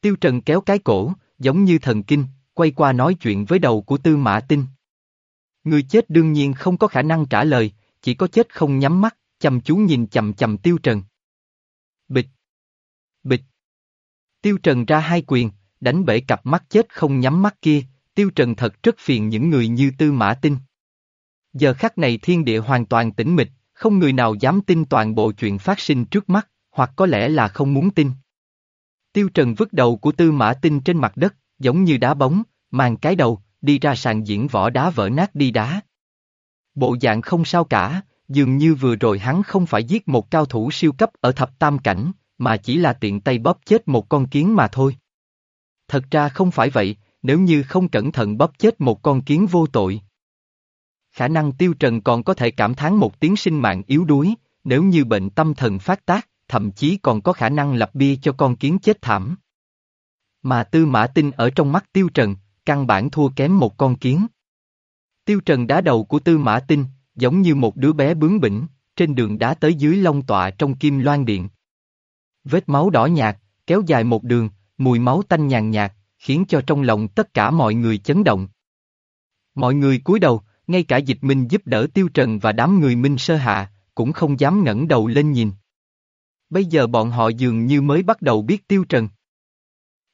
Tiêu Trần kéo cái cổ, giống như thần kinh, quay qua nói chuyện với đầu của Tư Mã Tinh. Người chết đương nhiên không có khả năng trả lời, chỉ có chết không nhắm mắt, chăm chú nhìn chầm chầm Tiêu Trần. Bịch. Bịch. Tiêu Trần ra hai quyền, đánh bể cặp mắt chết không nhắm mắt kia, Tiêu Trần thật rất phiền những người như Tư Mã Tinh. Giờ khắc này thiên địa hoàn toàn tĩnh mịch, không người nào dám tin toàn bộ chuyện phát sinh trước mắt, hoặc có lẽ là không muốn tin. Tiêu Trần vứt đầu của Tư Mã Tinh trên mặt đất, giống như đá bóng, mang cái đầu, đi ra sàn diễn võ đá vỡ nát đi đá. Bộ dạng không sao cả, dường như vừa rồi hắn không phải giết một cao thủ siêu cấp ở thập tam cảnh, mà chỉ là tiện tay bóp chết một con kiến mà thôi. Thật ra không phải vậy, nếu như không cẩn thận bóp chết một con kiến vô tội. Khả năng tiêu trần còn có thể cảm thán một tiếng sinh mạng yếu đuối, nếu như bệnh tâm thần phát tác, thậm chí còn có khả năng lập bia cho con kiến chết thảm. Mà tư mã tinh ở trong mắt tiêu trần, căn bản thua kém một con kiến. Tiêu trần đá đầu của tư mã tinh, giống như một đứa bé bướng bỉnh, trên đường đá tới dưới long tọa trong kim loan điện. Vết máu đỏ nhạt, kéo dài một đường, mùi máu tanh nhàn nhạt, khiến cho trong lòng tất cả mọi người chấn động. Mọi người cúi đầu, ngay cả dịch minh giúp đỡ tiêu trần và đám người minh sơ hạ, cũng không dám ngẩng đầu lên nhìn. Bây giờ bọn họ dường như mới bắt đầu biết tiêu trần.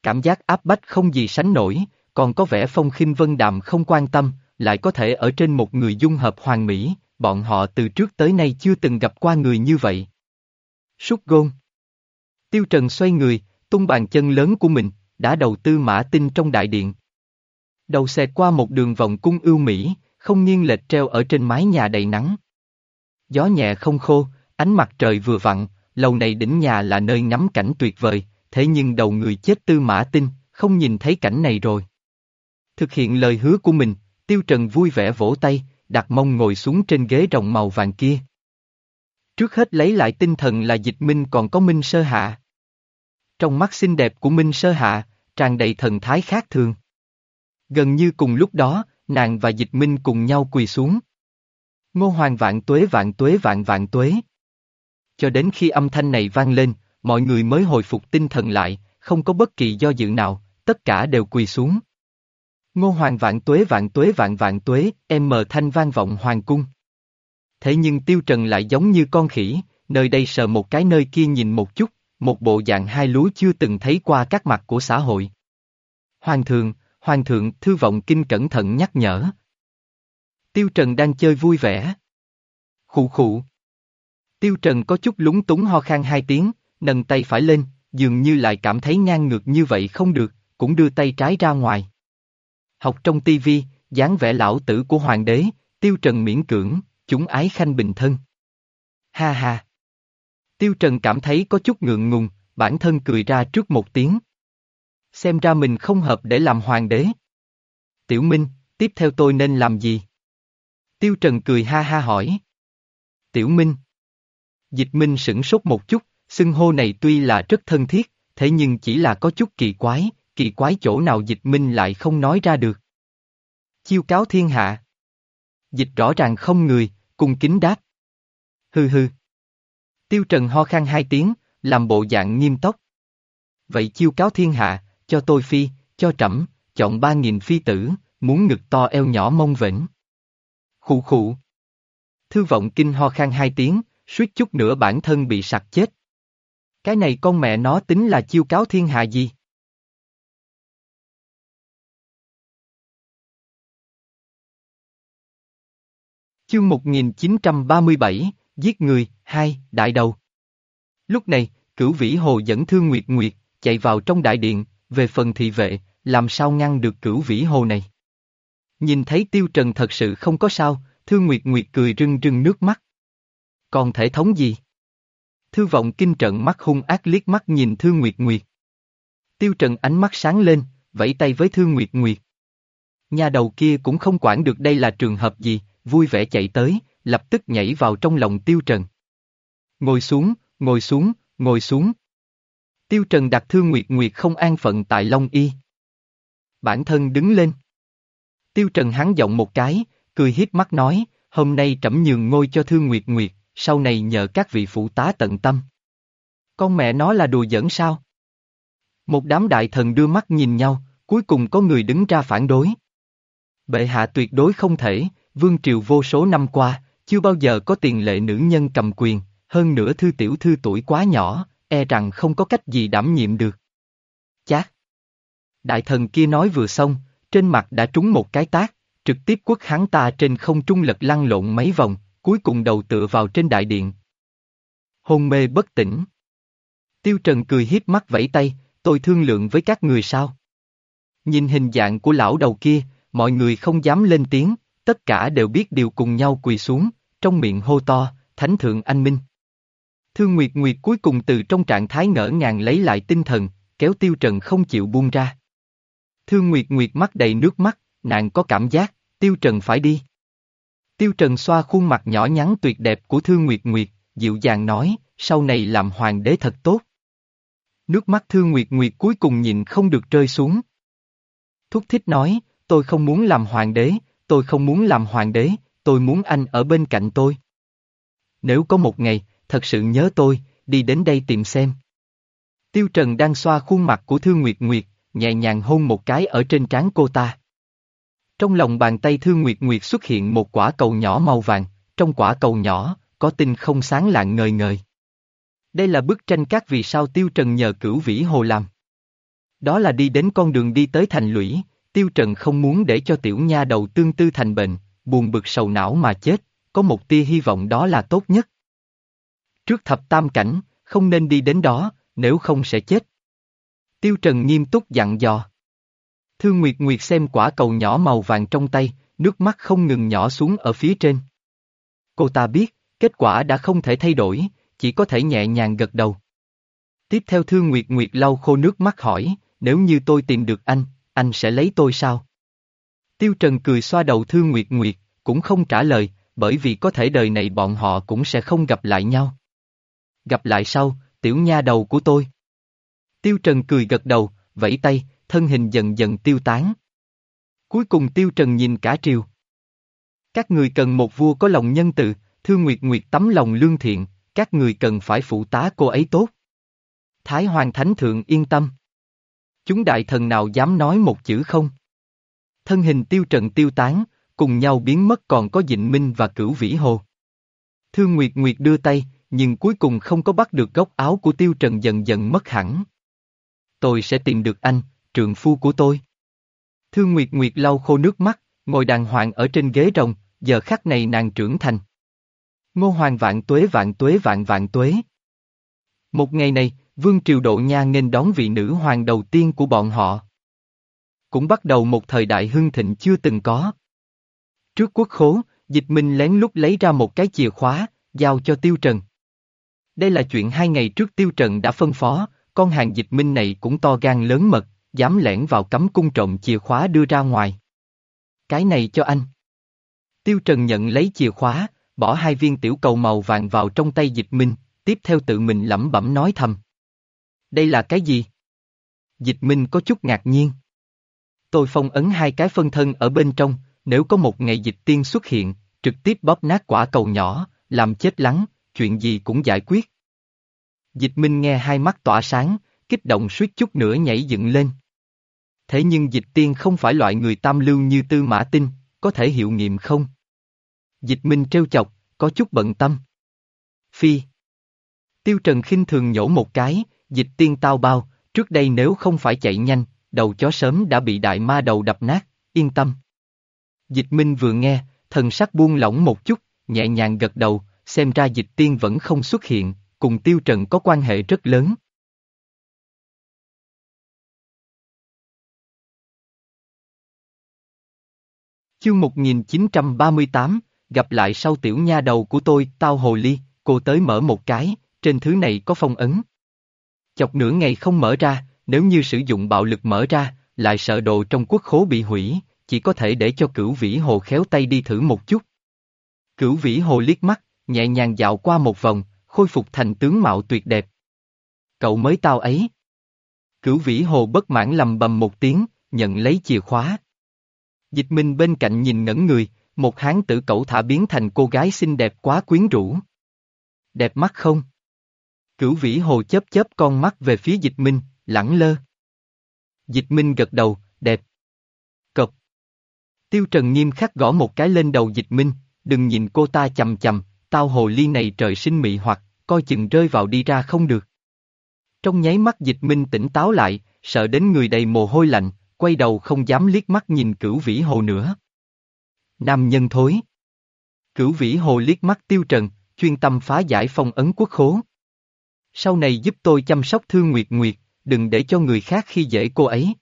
Cảm giác áp bách không gì sánh nổi, còn có vẻ phong khinh vân đạm không quan tâm, lại có thể ở trên một người dung hợp hoàn mỹ, bọn họ từ trước tới nay chưa từng gặp qua người như vậy. Sút gôn. Tiêu Trần xoay người, tung bàn chân lớn của mình, đã đầu tư mã tinh trong đại điện. Đầu xẹt qua một đường vòng cung ưu mỹ, không nghiêng lệch treo ở trên mái nhà đầy nắng. Gió nhẹ không khô, ánh mặt trời vừa vặn, lầu này đỉnh nhà là nơi ngắm cảnh tuyệt vời, thế nhưng đầu người chết tư mã tinh, không nhìn thấy cảnh này rồi. Thực hiện lời hứa của mình, Tiêu Trần vui vẻ vỗ tay, đặt mông ngồi xuống trên ghế rồng màu vàng kia. Trước hết lấy lại tinh thần là dịch minh còn có minh sơ hạ. Trong mắt xinh đẹp của minh sơ hạ, tràn đầy thần thái khác thường. Gần như cùng lúc đó, nàng và dịch minh cùng nhau quỳ xuống. Ngô hoàng vạn tuế vạn tuế vạn vạn tuế. Cho đến khi âm thanh này vang lên, mọi người mới hồi phục tinh thần lại, không có bất kỳ do dự nào, tất cả đều quỳ xuống. Ngô hoàng vạn tuế vạn tuế vạn vạn tuế, em mờ thanh vang vọng hoàng cung. Thế nhưng tiêu trần lại giống như con khỉ, nơi đây sờ một cái nơi kia nhìn một chút, một bộ dạng hai lúa chưa từng thấy qua các mặt của xã hội. Hoàng thượng, hoàng thượng, thư vọng kinh cẩn thận nhắc nhở. Tiêu trần đang chơi vui vẻ. Khụ khụ. Tiêu trần có chút lúng túng ho khan hai tiếng, nâng tay phải lên, dường như lại cảm thấy ngang ngược như vậy không được, cũng đưa tay trái ra ngoài. Học trong tivi, dáng vẻ lão tử của hoàng đế, tiêu trần miễn cưỡng, chúng ái khanh bình thân. Ha ha. Tiêu trần cảm thấy có chút ngượng ngùng, bản thân cười ra trước một tiếng. Xem ra mình không hợp để làm hoàng đế. Tiểu Minh, tiếp theo tôi nên làm gì? Tiêu Trần cười ha ha hỏi. Tiểu Minh. Dịch Minh sửng sốt một chút, xưng hô này tuy là rất thân thiết, thế nhưng chỉ là có chút kỳ quái, kỳ quái chỗ nào Dịch Minh lại không nói ra được. Chiêu cáo thiên hạ. Dịch rõ ràng không người, cung kính đáp. Hừ hừ. Tiêu Trần ho khan hai tiếng, làm bộ dạng nghiêm túc. Vậy chiêu cáo thiên hạ, cho tôi phi, cho trẫm, chọn ba nghìn phi tử, muốn ngực to eo nhỏ mông vĩnh. Khụ khụ. Thư vọng kinh ho khan hai tiếng, suýt chút nữa bản thân bị sặc chết. Cái này con mẹ nó tính là chiêu cáo thiên hạ gì? Chương 1937, Giết người, hai, đại đầu. Lúc này, cửu vĩ hồ dẫn Thương Nguyệt Nguyệt, chạy vào trong đại điện, về phần thị vệ, làm sao ngăn được cửu vĩ hồ này. Nhìn thấy tiêu trần thật sự không có sao, Thương Nguyệt Nguyệt cười rưng rưng nước mắt. Còn thể thống gì? Thư vọng kinh trận mắt hung ác liếc mắt nhìn Thương Nguyệt Nguyệt. Tiêu trần ánh mắt sáng lên, vẫy tay với Thương Nguyệt Nguyệt. Nhà đầu kia cũng không quản được đây là trường hợp gì, vui vẻ chạy tới, lập tức nhảy vào trong lòng Tiêu Trần. Ngồi xuống, ngồi xuống, ngồi xuống. Tiêu Trần đặt thư Nguyệt Nguyệt không an phận tại Long Y. Bản thân đứng lên. Tiêu Trần hắn giọng một cái, cười hiếp mắt nói, hôm nay trẫm nhường ngôi cho Thư Nguyệt Nguyệt, sau này nhờ các vị phụ tá tận tâm. Con mẹ nó là đùa giỡn sao? Một đám đại thần đưa mắt nhìn nhau, cuối cùng có người đứng ra phản đối. Bệ hạ tuyệt đối không thể, vương triều vô số năm qua, chưa bao giờ có tiền lệ nữ nhân cầm quyền, hơn nữa thư tiểu thư tuổi quá nhỏ, e rằng không có cách gì đảm nhiệm được. Chát! Đại thần kia nói vừa xong, trên mặt đã trúng một cái tác, trực tiếp quất hắn ta trên không trung lật lăn lộn mấy vòng, cuối cùng đầu tựa vào trên đại điện. Hôn mê bất tỉnh. Tiêu Trần cười hiếp mắt vẫy tay, tôi thương lượng với các người sao? Nhìn hình dạng của lão đầu kia, mọi người không dám lên tiếng, tất cả đều biết điều cùng nhau quỳ xuống, trong miệng hô to, thánh thượng anh minh. Thương Nguyệt Nguyệt cuối cùng từ trong trạng thái ngỡ ngàng lấy lại tinh thần, kéo Tiêu Trần không chịu buông ra. Thương Nguyệt Nguyệt mắt đầy nước mắt, nàng có cảm giác, Tiêu Trần phải đi. Tiêu Trần xoa khuôn mặt nhỏ nhắn tuyệt đẹp của Thương Nguyệt Nguyệt, dịu dàng nói, sau này làm hoàng đế thật tốt. Nước mắt Thương Nguyệt Nguyệt cuối cùng nhìn không được rơi xuống. Thúc thích nói, tôi không muốn làm hoàng đế, tôi không muốn làm hoàng đế, tôi muốn anh ở bên cạnh tôi. Nếu có một ngày, thật sự nhớ tôi, đi đến đây tìm xem. Tiêu Trần đang xoa khuôn mặt của Thư Nguyệt Nguyệt, nhẹ nhàng hôn một cái ở trên trán cô ta. Trong lòng bàn tay Thư Nguyệt Nguyệt xuất hiện một quả cầu nhỏ màu vàng, trong quả cầu nhỏ, có tinh không sáng lạng ngời ngời. Đây là bức tranh các vì sao Tiêu Trần nhờ cửu vĩ hồ làm. Đó là đi đến con đường đi tới thành lũy, Tiêu Trần không muốn để cho tiểu nha đầu tương tư thành bệnh, buồn bực sầu não mà chết, có một tia hy vọng đó là tốt nhất. Trước thập tam cảnh, không nên đi đến đó, nếu không sẽ chết. Tiêu Trần nghiêm túc dặn dò. Thương Nguyệt Nguyệt xem quả cầu nhỏ màu vàng trong tay, nước mắt không ngừng nhỏ xuống ở phía trên. Cô ta biết, kết quả đã không thể thay đổi, chỉ có thể nhẹ nhàng gật đầu. Tiếp theo Thương Nguyệt Nguyệt lau khô nước mắt hỏi, nếu như tôi tìm được anh, anh sẽ lấy tôi sao? Tiêu Trần cười xoa đầu Thương Nguyệt Nguyệt, cũng không trả lời, bởi vì có thể đời này bọn họ cũng sẽ không gặp lại nhau. Gặp lại sau, tiểu nha đầu của tôi. Tiêu Trần cười gật đầu, vẫy tay, thân hình dần dần tiêu tán. Cuối cùng Tiêu Trần nhìn cả triều. Các người cần một vua có lòng nhân từ, thương nguyệt nguyệt tấm lòng lương thiện, các người cần phải phụ tá cô ấy tốt. Thái Hoàng Thánh Thượng yên tâm. Chúng đại thần nào dám nói một chữ không? Thân hình tiêu trần tiêu tán, cùng nhau biến mất còn có dịnh minh và cửu vĩ hồ. Thương Nguyệt Nguyệt đưa tay, nhưng cuối cùng không có bắt được góc áo của tiêu trần dần dần mất hẳn. Tôi sẽ tìm được anh, trượng phu của tôi. Thương Nguyệt Nguyệt lau khô nước mắt, ngồi đàng hoàng ở trên ghế rồng, giờ khắc này nàng trưởng thành. Ngô Hoàng vạn tuế vạn tuế vạn vạn tuế. Một ngày này, Vương Triều Độ Nha nghênh đón vị nữ hoàng đầu tiên của bọn họ. Cũng bắt đầu một thời đại hưng thịnh chưa từng có. Trước quốc khố, dịch minh lén lút lấy ra một cái chìa khóa, giao cho Tiêu Trần. Đây là chuyện hai ngày trước Tiêu Trần đã phân phó, con hàng dịch minh này cũng to gan lớn mật, dám lẻn vào cấm cung trộm chìa khóa đưa ra ngoài. Cái này cho anh. Tiêu Trần nhận lấy chìa khóa, bỏ hai viên tiểu cầu màu vàng vào trong tay dịch minh, tiếp theo tự mình lẩm bẩm nói thầm. Đây là cái gì? Dịch Minh có chút ngạc nhiên. Tôi phong ấn hai cái phân thân ở bên trong, nếu có một ngày dịch tiên xuất hiện, trực tiếp bóp nát quả cầu nhỏ, làm chết lắng, chuyện gì cũng giải quyết. Dịch Minh nghe hai mắt tỏa sáng, kích động suýt chút nữa nhảy dựng lên. Thế nhưng dịch tiên không phải loại người tam lưu như tư mã tinh, có thể hiệu nghiệm không? Dịch Minh trêu chọc, có chút bận tâm. Phi. Tiêu Trần khinh thường nhổ một cái, dịch tiên tao bao, trước đây nếu không phải chạy nhanh, đầu chó sớm đã bị đại ma đầu đập nát, yên tâm. Dịch Minh vừa nghe, thần sắc buông lỏng một chút, nhẹ nhàng gật đầu, xem ra dịch tiên vẫn không xuất hiện, cùng Tiêu Trần có quan hệ rất lớn. Chương 1938, gặp lại sau tiểu nha đầu của tôi, tao hồ ly, cô tới mở một cái, trên thứ này có phong ấn. Chọc nửa ngày không mở ra, nếu như sử dụng bạo lực mở ra, lại sợ đồ trong quốc khố bị hủy, chỉ có thể để cho cửu vĩ hồ khéo tay đi thử một chút. Cửu vĩ hồ liếc mắt, nhẹ nhàng dạo qua một vòng, khôi phục thành tướng mạo tuyệt đẹp. Cậu mới tao ấy. Cửu vĩ hồ bất mãn lầm bầm một tiếng, nhận lấy chìa khóa. Dịch minh bên cạnh nhìn ngẩn người, một hán tử cậu thả biến thành cô gái xinh đẹp quá quyến rũ. Đẹp mắt không? Cửu vĩ hồ chớp chớp con mắt về phía dịch minh, lẳng lơ. Dịch minh gật đầu, đẹp. Cộc. Tiêu Trần nghiêm khắc gõ một cái lên đầu dịch minh, đừng nhìn cô ta chầm chầm, tao hồ ly này trời sinh mị hoặc, coi chừng rơi vào đi ra không được. Trong nháy mắt dịch minh tỉnh táo lại, sợ đến người đầy mồ hôi lạnh, quay đầu không dám liếc mắt nhìn cửu vĩ hồ nữa. Nam nhân thối. Cửu vĩ hồ liếc mắt tiêu trần, chuyên tâm phá giải phong ấn quốc khố. Sau này giúp tôi chăm sóc thương Nguyệt Nguyệt, đừng để cho người khác khi dễ cô ấy.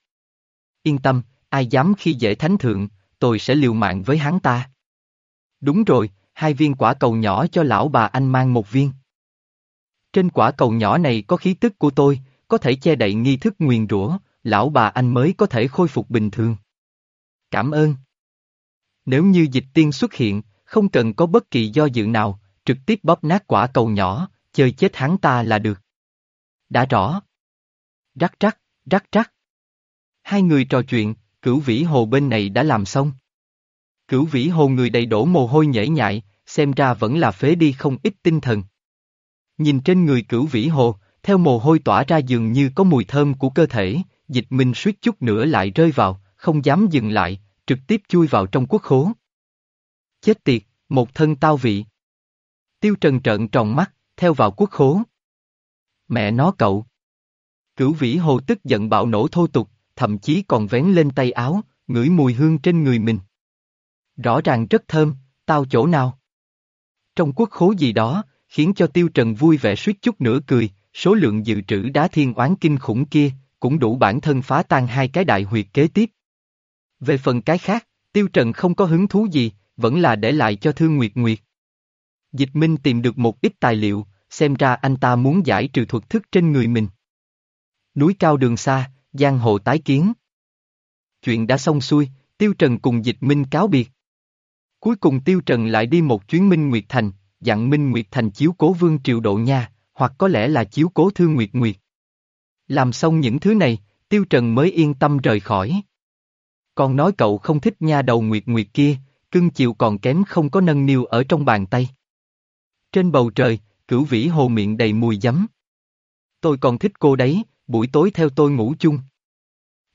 Yên tâm, ai dám khi dễ thánh thượng, tôi sẽ liều mạng với hắn ta. Đúng rồi, hai viên quả cầu nhỏ cho lão bà anh mang một viên. Trên quả cầu nhỏ này có khí tức của tôi, có thể che đậy nghi thức nguyền rủa, lão bà anh mới có thể khôi phục bình thường. Cảm ơn. Nếu như dịch tiên xuất hiện, không cần có bất kỳ do dự nào, trực tiếp bóp nát quả cầu nhỏ, chơi chết hắn ta là được. Đã rõ. Rắc rắc, rắc rắc. Hai người trò chuyện, cửu vĩ hồ bên này đã làm xong. Cửu vĩ hồ người đầy đổ mồ hôi nhễ nhại, xem ra vẫn là phế đi không ít tinh thần. Nhìn trên người cửu vĩ hồ, theo mồ hôi tỏa ra dường như có mùi thơm của cơ thể, dịch minh suýt chút nữa lại rơi vào, không dám dừng lại, trực tiếp chui vào trong quốc khố. Chết tiệt, một thân tao vị. Tiêu trần trợn tròn mắt, theo vào quốc khố. Mẹ nó cậu. Cửu vĩ hồ tức giận bạo nổ thô tục, thậm chí còn vén lên tay áo, ngửi mùi hương trên người mình. Rõ ràng rất thơm, tao chỗ nào? Trong quốc khố gì đó, khiến cho Tiêu Trần vui vẻ suýt chút nữa cười, số lượng dự trữ đá thiên oán kinh khủng kia, cũng đủ bản thân phá tan hai cái đại huyệt kế tiếp. Về phần cái khác, Tiêu Trần không có hứng thú gì, vẫn là để lại cho Thương Nguyệt Nguyệt. Dịch Minh tìm được một ít tài liệu, xem ra anh ta muốn giải trừ thuật thức trên người mình. Núi cao đường xa, giang hồ tái kiến. Chuyện đã xong xuôi, Tiêu Trần cùng Dịch Minh cáo biệt. Cuối cùng Tiêu Trần lại đi một chuyến Minh Nguyệt Thành, dặn Minh Nguyệt Thành chiếu cố Vương Triều Độ Nha, hoặc có lẽ là chiếu cố Thương Nguyệt Nguyệt. Làm xong những thứ này, Tiêu Trần mới yên tâm rời khỏi. Còn nói cậu không thích nha đầu Nguyệt Nguyệt kia, cưng chiều còn kém không có nâng niu ở trong bàn tay. Trên bầu trời, cửu vĩ hồ miệng đầy mùi giấm. Tôi còn thích cô đấy, buổi tối theo tôi ngủ chung.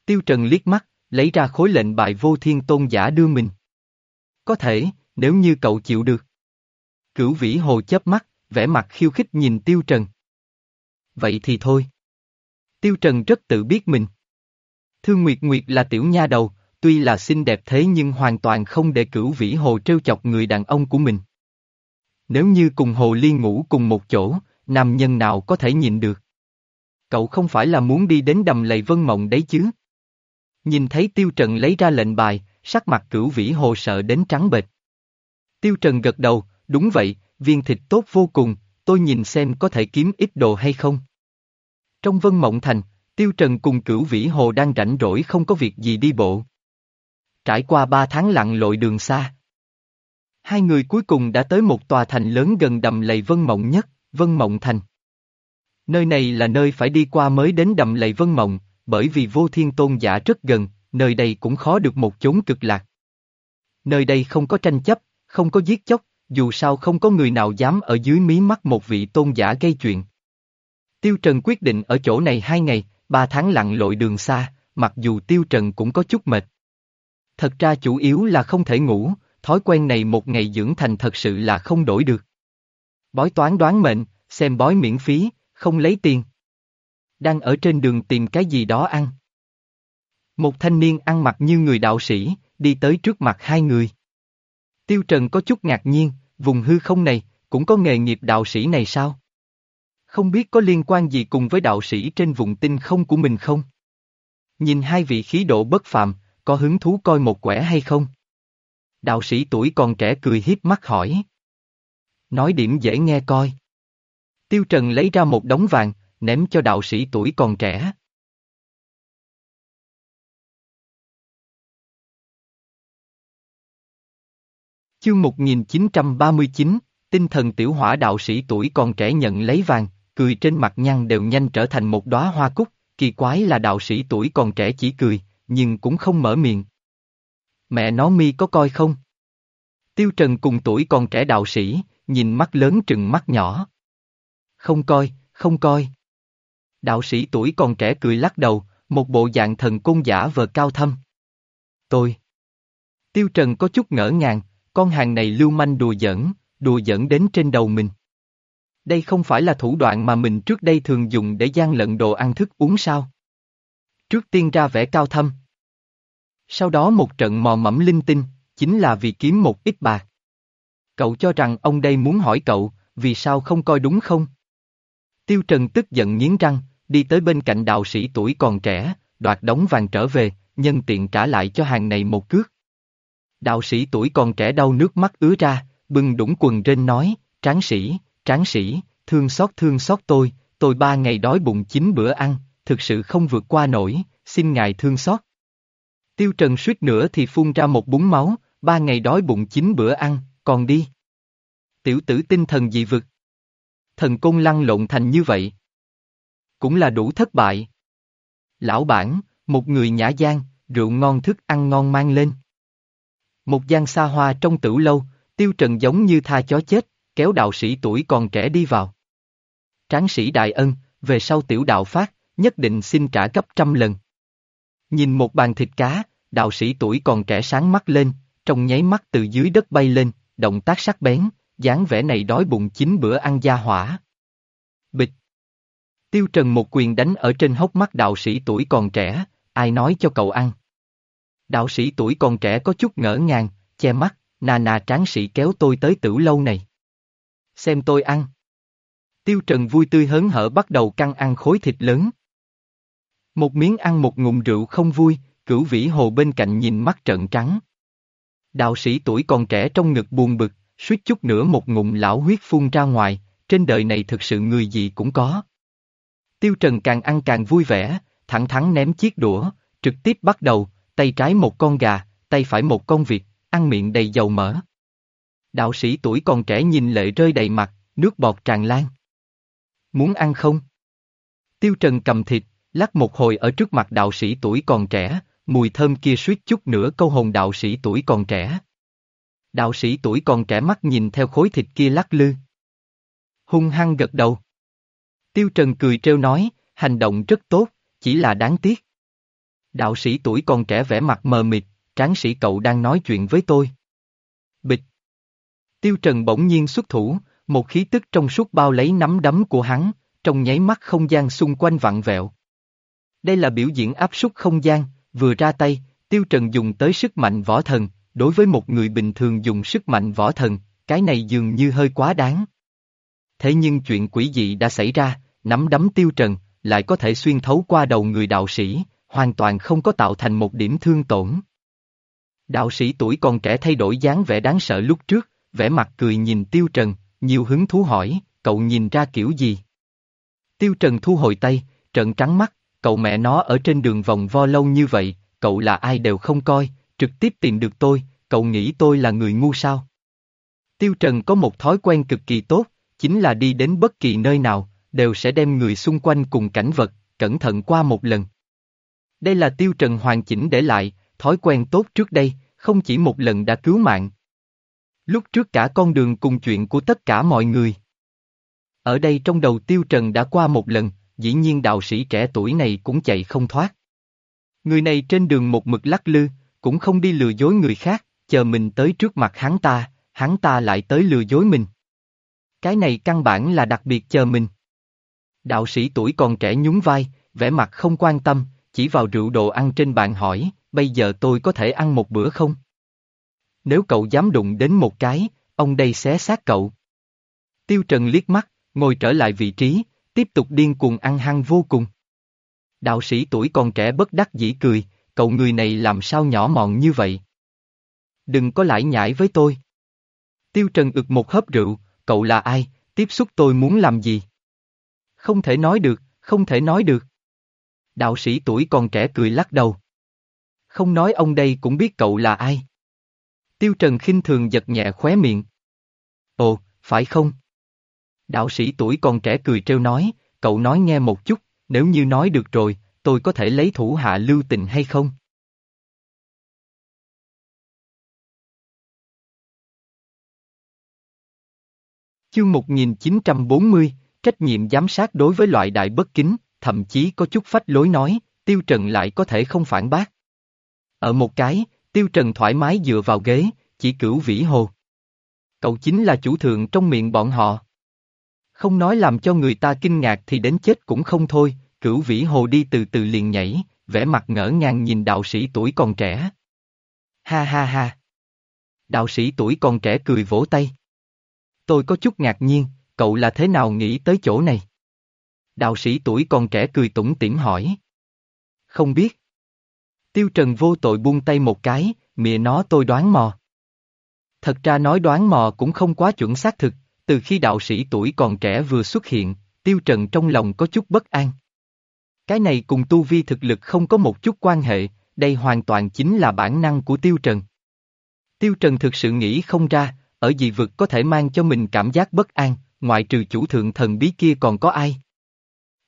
Tiêu Trần liếc mắt, lấy ra khối lệnh bài vô thiên tôn giả đưa mình. Có thể, nếu như cậu chịu được. Cửu vĩ hồ chớp mắt, vẻ mặt khiêu khích nhìn Tiêu Trần. Vậy thì thôi. Tiêu Trần rất tự biết mình. Thương Nguyệt Nguyệt là tiểu nha đầu, tuy là xinh đẹp thế nhưng hoàn toàn không để cửu vĩ hồ trêu chọc người đàn ông của mình. Nếu như cùng hồ liên ngủ cùng một chỗ, nam nhân nào có thể nhịn được. Cậu không phải là muốn đi đến đầm lầy vân mộng đấy chứ. Nhìn thấy Tiêu Trần lấy ra lệnh bài, sắc mặt cửu vĩ hồ sợ đến trắng bệch. Tiêu Trần gật đầu, đúng vậy, viên thịt tốt vô cùng, tôi nhìn xem có thể kiếm ít đồ hay không. Trong Vân Mộng Thành, Tiêu Trần cùng cửu vĩ hồ đang rảnh rỗi không có việc gì đi bộ. Trải qua ba tháng lặn lội đường xa. Hai người cuối cùng đã tới một tòa thành lớn gần đầm lầy Vân Mộng nhất, Vân Mộng Thành. Nơi này là nơi phải đi qua mới đến đầm lầy Vân Mộng, bởi vì vô thiên tôn giả rất gần, nơi đây cũng khó được một chốn cực lạc. Nơi đây không có tranh chấp, không có giết chóc, dù sao không có người nào dám ở dưới mí mắt một vị tôn giả gây chuyện. Tiêu Trần quyết định ở chỗ này hai ngày, ba tháng lặn lội đường xa, mặc dù Tiêu Trần cũng có chút mệt. Thật ra chủ yếu là không thể ngủ, thói quen này một ngày dưỡng thành thật sự là không đổi được. Bói toán đoán mệnh, xem bói miễn phí, không lấy tiền. Đang ở trên đường tìm cái gì đó ăn. Một thanh niên ăn mặc như người đạo sĩ, đi tới trước mặt hai người. Tiêu Trần có chút ngạc nhiên, vùng hư không này, cũng có nghề nghiệp đạo sĩ này sao? Không biết có liên quan gì cùng với đạo sĩ trên vùng tinh không của mình không? Nhìn hai vị khí độ bất phàm, có hứng thú coi một quẻ hay không? Đạo sĩ tuổi còn trẻ cười hiếp mắt hỏi. Nói điểm dễ nghe coi. Tiêu Trần lấy ra một đống vàng, ném cho đạo sĩ tuổi còn trẻ. Chương 1939, tinh thần tiểu hỏa đạo sĩ tuổi còn trẻ nhận lấy vàng, cười trên mặt nhăn đều nhanh trở thành một đóa hoa cúc, kỳ quái là đạo sĩ tuổi còn trẻ chỉ cười, nhưng cũng không mở miệng. Mẹ nó mi có coi không? Tiêu Trần cùng tuổi còn trẻ đạo sĩ, nhìn mắt lớn trừng mắt nhỏ. Không coi, không coi. Đạo sĩ tuổi còn trẻ cười lắc đầu, một bộ dạng thần côn giả vờ cao thâm. Tôi. Tiêu Trần có chút ngỡ ngàng, con hàng này lưu manh đùa giỡn, đùa giỡn đến trên đầu mình. Đây không phải là thủ đoạn mà mình trước đây thường dùng để gian lận đồ ăn thức uống sao? Trước tiên ra vẻ cao thâm. Sau đó một trận mò mẫm linh tinh, chính là vì kiếm một ít bạc. Cậu cho rằng ông đây muốn hỏi cậu, vì sao không coi đúng không? Tiêu Trần tức giận nghiến răng, đi tới bên cạnh đạo sĩ tuổi còn trẻ, đoạt đống vàng trở về, nhân tiện trả lại cho hàng này một cước. Đạo sĩ tuổi còn trẻ đau nước mắt ứa ra, bưng đũng quần trên nói, tráng sĩ, tráng sĩ, thương xót thương xót tôi, tôi ba ngày đói bụng chín bữa ăn, thực sự không vượt qua nổi, xin ngài thương xót. Tiêu Trần suýt nữa thì phun ra một búng máu, ba ngày đói bụng chín bữa ăn, còn đi. Tiểu tử tinh thần dị vực. Thần công lăn lộn thành như vậy. Cũng là đủ thất bại. Lão bản, một người nhã gian, rượu ngon thức ăn ngon mang lên. Một gian xa hoa trong tử lâu, tiêu trần giống như tha chó chết, kéo đạo sĩ tuổi còn trẻ đi vào. Tráng sĩ đại ân, về sau tiểu đạo phát, nhất định xin trả gấp trăm lần. Nhìn một bàn thịt cá, đạo sĩ tuổi còn trẻ sáng mắt lên, trong nháy mắt từ dưới đất bay lên, động tác sắc bén, dáng vẻ này đói bụng chín bữa ăn gia hỏa. Bịch. Tiêu Trần một quyền đánh ở trên hốc mắt đạo sĩ tuổi còn trẻ, ai nói cho cậu ăn. Đạo sĩ tuổi còn trẻ có chút ngỡ ngàng, che mắt, nà nà tráng sĩ kéo tôi tới tử lâu này. Xem tôi ăn. Tiêu Trần vui tươi hớn hở bắt đầu căng ăn khối thịt lớn. Một miếng ăn một ngụm rượu không vui, cửu vĩ hồ bên cạnh nhìn mắt trợn trắng. Đạo sĩ tuổi còn trẻ trong ngực buồn bực, suýt chút nữa một ngụm lão huyết phun ra ngoài, trên đời này thực sự người gì cũng có. Tiêu Trần càng ăn càng vui vẻ, thẳng thắn ném chiếc đũa, trực tiếp bắt đầu, tay trái một con gà, tay phải một con vịt, ăn miệng đầy dầu mỡ. Đạo sĩ tuổi còn trẻ nhìn lệ rơi đầy mặt, nước bọt tràn lan. Muốn ăn không? Tiêu Trần cầm thịt, lắc một hồi ở trước mặt đạo sĩ tuổi còn trẻ, mùi thơm kia suýt chút nữa câu hồn đạo sĩ tuổi còn trẻ. Đạo sĩ tuổi còn trẻ mắt nhìn theo khối thịt kia lắc lư. Hung hăng gật đầu. Tiêu Trần cười trêu nói, hành động rất tốt, chỉ là đáng tiếc. Đạo sĩ tuổi còn trẻ vẻ mặt mờ mịt, tráng sĩ cậu đang nói chuyện với tôi. Bịch. Tiêu Trần bỗng nhiên xuất thủ, một khí tức trong suốt bao lấy nắm đấm của hắn, trong nháy mắt không gian xung quanh vặn vẹo. Đây là biểu diễn áp suất không gian, vừa ra tay, Tiêu Trần dùng tới sức mạnh võ thần, đối với một người bình thường dùng sức mạnh võ thần, cái này dường như hơi quá đáng. Thế nhưng chuyện quỷ dị đã xảy ra, nắm đấm Tiêu Trần, lại có thể xuyên thấu qua đầu người đạo sĩ, hoàn toàn không có tạo thành một điểm thương tổn. Đạo sĩ tuổi còn trẻ thay đổi dáng vẻ đáng sợ lúc trước, vẻ mặt cười nhìn Tiêu Trần, nhiều hứng thú hỏi, cậu nhìn ra kiểu gì? Tiêu Trần thu hồi tay, trợn trắng mắt, cậu mẹ nó ở trên đường vòng vo lâu như vậy, cậu là ai đều không coi, trực tiếp tìm được tôi, cậu nghĩ tôi là người ngu sao? Tiêu Trần có một thói quen cực kỳ tốt, chính là đi đến bất kỳ nơi nào, đều sẽ đem người xung quanh cùng cảnh vật, cẩn thận qua một lần. Đây là tiêu trần hoàn chỉnh để lại, thói quen tốt trước đây, không chỉ một lần đã cứu mạng. Lúc trước cả con đường cùng chuyện của tất cả mọi người. Ở đây trong đầu tiêu trần đã qua một lần, dĩ nhiên đạo sĩ trẻ tuổi này cũng chạy không thoát. Người này trên đường một mực lắc lư, cũng không đi lừa dối người khác, chờ mình tới trước mặt hắn ta, hắn ta lại tới lừa dối mình. Cái này căn bản là đặc biệt chờ mình. Đạo sĩ tuổi còn trẻ nhún vai, vẻ mặt không quan tâm, chỉ vào rượu đồ ăn trên bàn hỏi, bây giờ tôi có thể ăn một bữa không? Nếu cậu dám đụng đến một cái, ông đây xé xác cậu. Tiêu Trần liếc mắt, ngồi trở lại vị trí, tiếp tục điên cuồng ăn hăng vô cùng. Đạo sĩ tuổi còn trẻ bất đắc dĩ cười, cậu người này làm sao nhỏ mọn như vậy? Đừng có lải nhải với tôi. Tiêu Trần ực một hớp rượu, cậu là ai, tiếp xúc tôi muốn làm gì? Không thể nói được, không thể nói được. Đạo sĩ tuổi còn trẻ cười lắc đầu. Không nói ông đây cũng biết cậu là ai. Tiêu Trần khinh thường giật nhẹ khóe miệng. Ồ, phải không? Đạo sĩ tuổi còn trẻ cười trêu nói, cậu nói nghe một chút, nếu như nói được rồi, tôi có thể lấy thủ hạ lưu tình hay không? Chương 1940, trách nhiệm giám sát đối với loại đại bất kính, thậm chí có chút phách lối nói, Tiêu Trần lại có thể không phản bác. Ở một cái, Tiêu Trần thoải mái dựa vào ghế, chỉ cửu vĩ hồ. Cậu chính là chủ thượng trong miệng bọn họ. Không nói làm cho người ta kinh ngạc thì đến chết cũng không thôi, cửu vĩ hồ đi từ từ liền nhảy, vẻ mặt ngỡ ngàng nhìn đạo sĩ tuổi còn trẻ. Ha ha ha. Đạo sĩ tuổi còn trẻ cười vỗ tay. Tôi có chút ngạc nhiên, cậu là thế nào nghĩ tới chỗ này? Đạo sĩ tuổi còn trẻ cười tủm tỉm hỏi. Không biết. Tiêu Trần vô tội buông tay một cái, mịa nó tôi đoán mò. Thật ra nói đoán mò cũng không quá chuẩn xác thực, từ khi đạo sĩ tuổi còn trẻ vừa xuất hiện, Tiêu Trần trong lòng có chút bất an. Cái này cùng tu vi thực lực không có một chút quan hệ, đây hoàn toàn chính là bản năng của Tiêu Trần. Tiêu Trần thực sự nghĩ không ra, ở dị vực có thể mang cho mình cảm giác bất an, ngoại trừ chủ thượng thần bí kia còn có ai?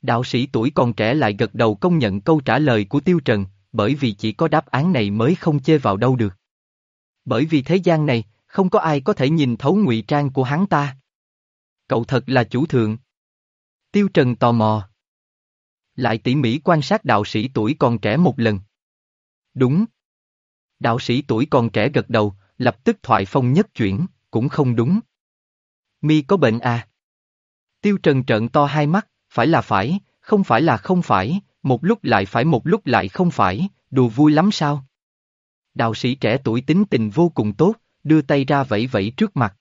Đạo sĩ tuổi còn trẻ lại gật đầu công nhận câu trả lời của Tiêu Trần, bởi vì chỉ có đáp án này mới không chê vào đâu được. Bởi vì thế gian này, không có ai có thể nhìn thấu ngụy trang của hắn ta. Cậu thật là chủ thượng. Tiêu Trần tò mò. Lại tỉ mỉ quan sát đạo sĩ tuổi còn trẻ một lần. Đúng. Đạo sĩ tuổi còn trẻ gật đầu, lập tức thoại phong nhất chuyển, cũng không đúng. Mi có bệnh à? Tiêu Trần trợn to hai mắt, phải là phải, không phải là không phải, một lúc lại phải một lúc lại không phải, đùa vui lắm sao? Đạo sĩ trẻ tuổi tính tình vô cùng tốt, đưa tay ra vẫy vẫy trước mặt.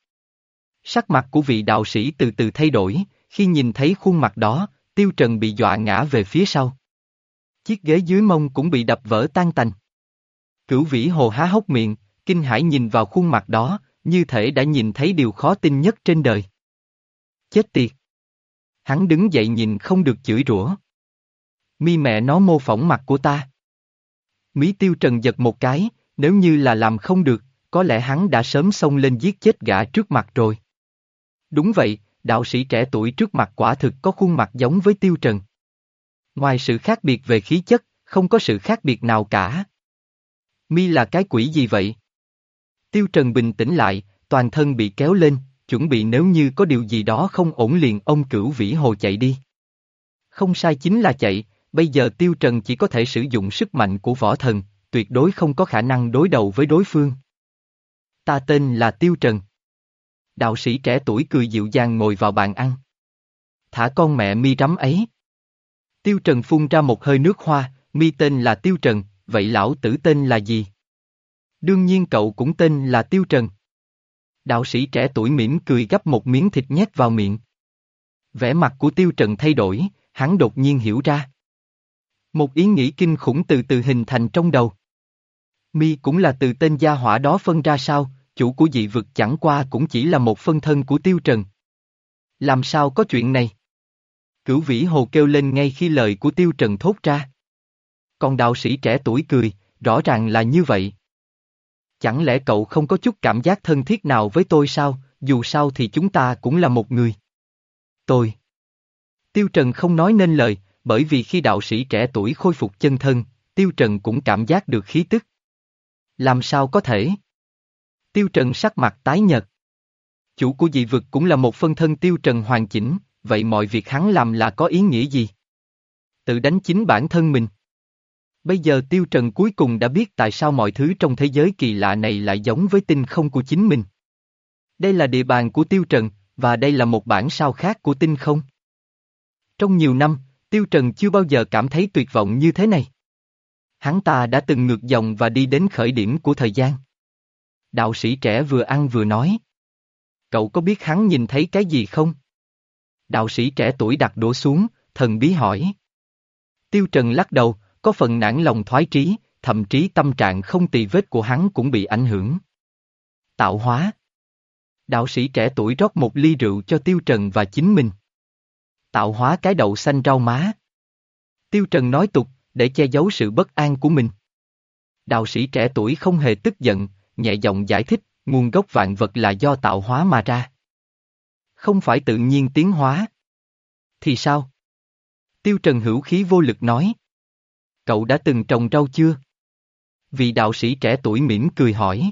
Sắc mặt của vị đạo sĩ từ từ thay đổi, khi nhìn thấy khuôn mặt đó, Tiêu Trần bị dọa ngã về phía sau. Chiếc ghế dưới mông cũng bị đập vỡ tan tành. Cửu vĩ hồ há hốc miệng, kinh hãi nhìn vào khuôn mặt đó, như thể đã nhìn thấy điều khó tin nhất trên đời. Chết tiệt! Hắn đứng dậy nhìn không được chửi rủa. Mi mẹ nó mô phỏng mặt của ta. Mí tiêu trần giật một cái, nếu như là làm không được, có lẽ hắn đã sớm xông lên giết chết gã trước mặt rồi. Đúng vậy, đạo sĩ trẻ tuổi trước mặt quả thực có khuôn mặt giống với tiêu trần. Ngoài sự khác biệt về khí chất, không có sự khác biệt nào cả. Mi là cái quỷ gì vậy? Tiêu Trần bình tĩnh lại, toàn thân bị kéo lên, chuẩn bị nếu như có điều gì đó không ổn liền ông cửu vĩ hồ chạy đi. Không sai chính là chạy, bây giờ Tiêu Trần chỉ có thể sử dụng sức mạnh của võ thần, tuyệt đối không có khả năng đối đầu với đối phương. Ta tên là Tiêu Trần. Đạo sĩ trẻ tuổi cười dịu dàng ngồi vào bàn ăn. Thả con mẹ mi rắm ấy. Tiêu Trần phun ra một hơi nước hoa, mi tên là Tiêu Trần, vậy lão tử tên là gì? Đương nhiên cậu cũng tên là Tiêu Trần. Đạo sĩ trẻ tuổi mỉm cười gấp một miếng thịt nhét vào miệng. Vẻ mặt của Tiêu Trần thay đổi, hắn đột nhiên hiểu ra. Một ý nghĩ kinh khủng từ từ hình thành trong đầu. Mi cũng là từ tên gia hỏa đó phân ra sao, chủ của dị vực chẳng qua cũng chỉ là một phân thân của Tiêu Trần. Làm sao có chuyện này? Cửu vĩ hồ kêu lên ngay khi lời của Tiêu Trần thốt ra. Còn đạo sĩ trẻ tuổi cười, rõ ràng là như vậy. Chẳng lẽ cậu không có chút cảm giác thân thiết nào với tôi sao, dù sao thì chúng ta cũng là một người. Tôi. Tiêu Trần không nói nên lời, bởi vì khi đạo sĩ trẻ tuổi khôi phục chân thân, Tiêu Trần cũng cảm giác được khí tức. Làm sao có thể? Tiêu Trần sắc mặt tái nhợt. Chủ của dị vực cũng là một phân thân Tiêu Trần hoàn chỉnh, vậy mọi việc hắn làm là có ý nghĩa gì? Tự đánh chính bản thân mình. Bây giờ Tiêu Trần cuối cùng đã biết tại sao mọi thứ trong thế giới kỳ lạ này lại giống với tinh không của chính mình. Đây là địa bàn của Tiêu Trần, và đây là một bản sao khác của tinh không. Trong nhiều năm, Tiêu Trần chưa bao giờ cảm thấy tuyệt vọng như thế này. Hắn ta đã từng ngược dòng và đi đến khởi điểm của thời gian. Đạo sĩ trẻ vừa ăn vừa nói. Cậu có biết hắn nhìn thấy cái gì không? Đạo sĩ trẻ tuổi đặt đổ xuống, thần bí hỏi. Tiêu Trần lắc đầu, có phần nản lòng thoái trí, thậm chí tâm trạng không tỳ vết của hắn cũng bị ảnh hưởng. Tạo hóa Đạo sĩ trẻ tuổi rót một ly rượu cho Tiêu Trần và chính mình. Tạo hóa cái đậu xanh rau má. Tiêu Trần nói tục, để che giấu sự bất an của mình. Đạo sĩ trẻ tuổi không hề tức giận, nhẹ giọng giải thích, nguồn gốc vạn vật là do tạo hóa mà ra. Không phải tự nhiên tiến hóa. Thì sao? Tiêu Trần hữu khí vô lực nói. Cậu đã từng trồng rau chưa? Vị đạo sĩ trẻ tuổi mỉm cười hỏi.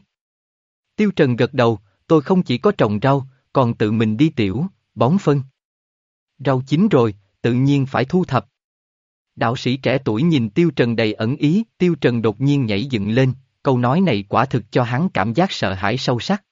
Tiêu Trần gật đầu, tôi không chỉ có trồng rau, còn tự mình đi tiểu, bón phân. Rau chín rồi, tự nhiên phải thu thập. Đạo sĩ trẻ tuổi nhìn Tiêu Trần đầy ẩn ý, Tiêu Trần đột nhiên nhảy dựng lên, câu nói này quả thực cho hắn cảm giác sợ hãi sâu sắc.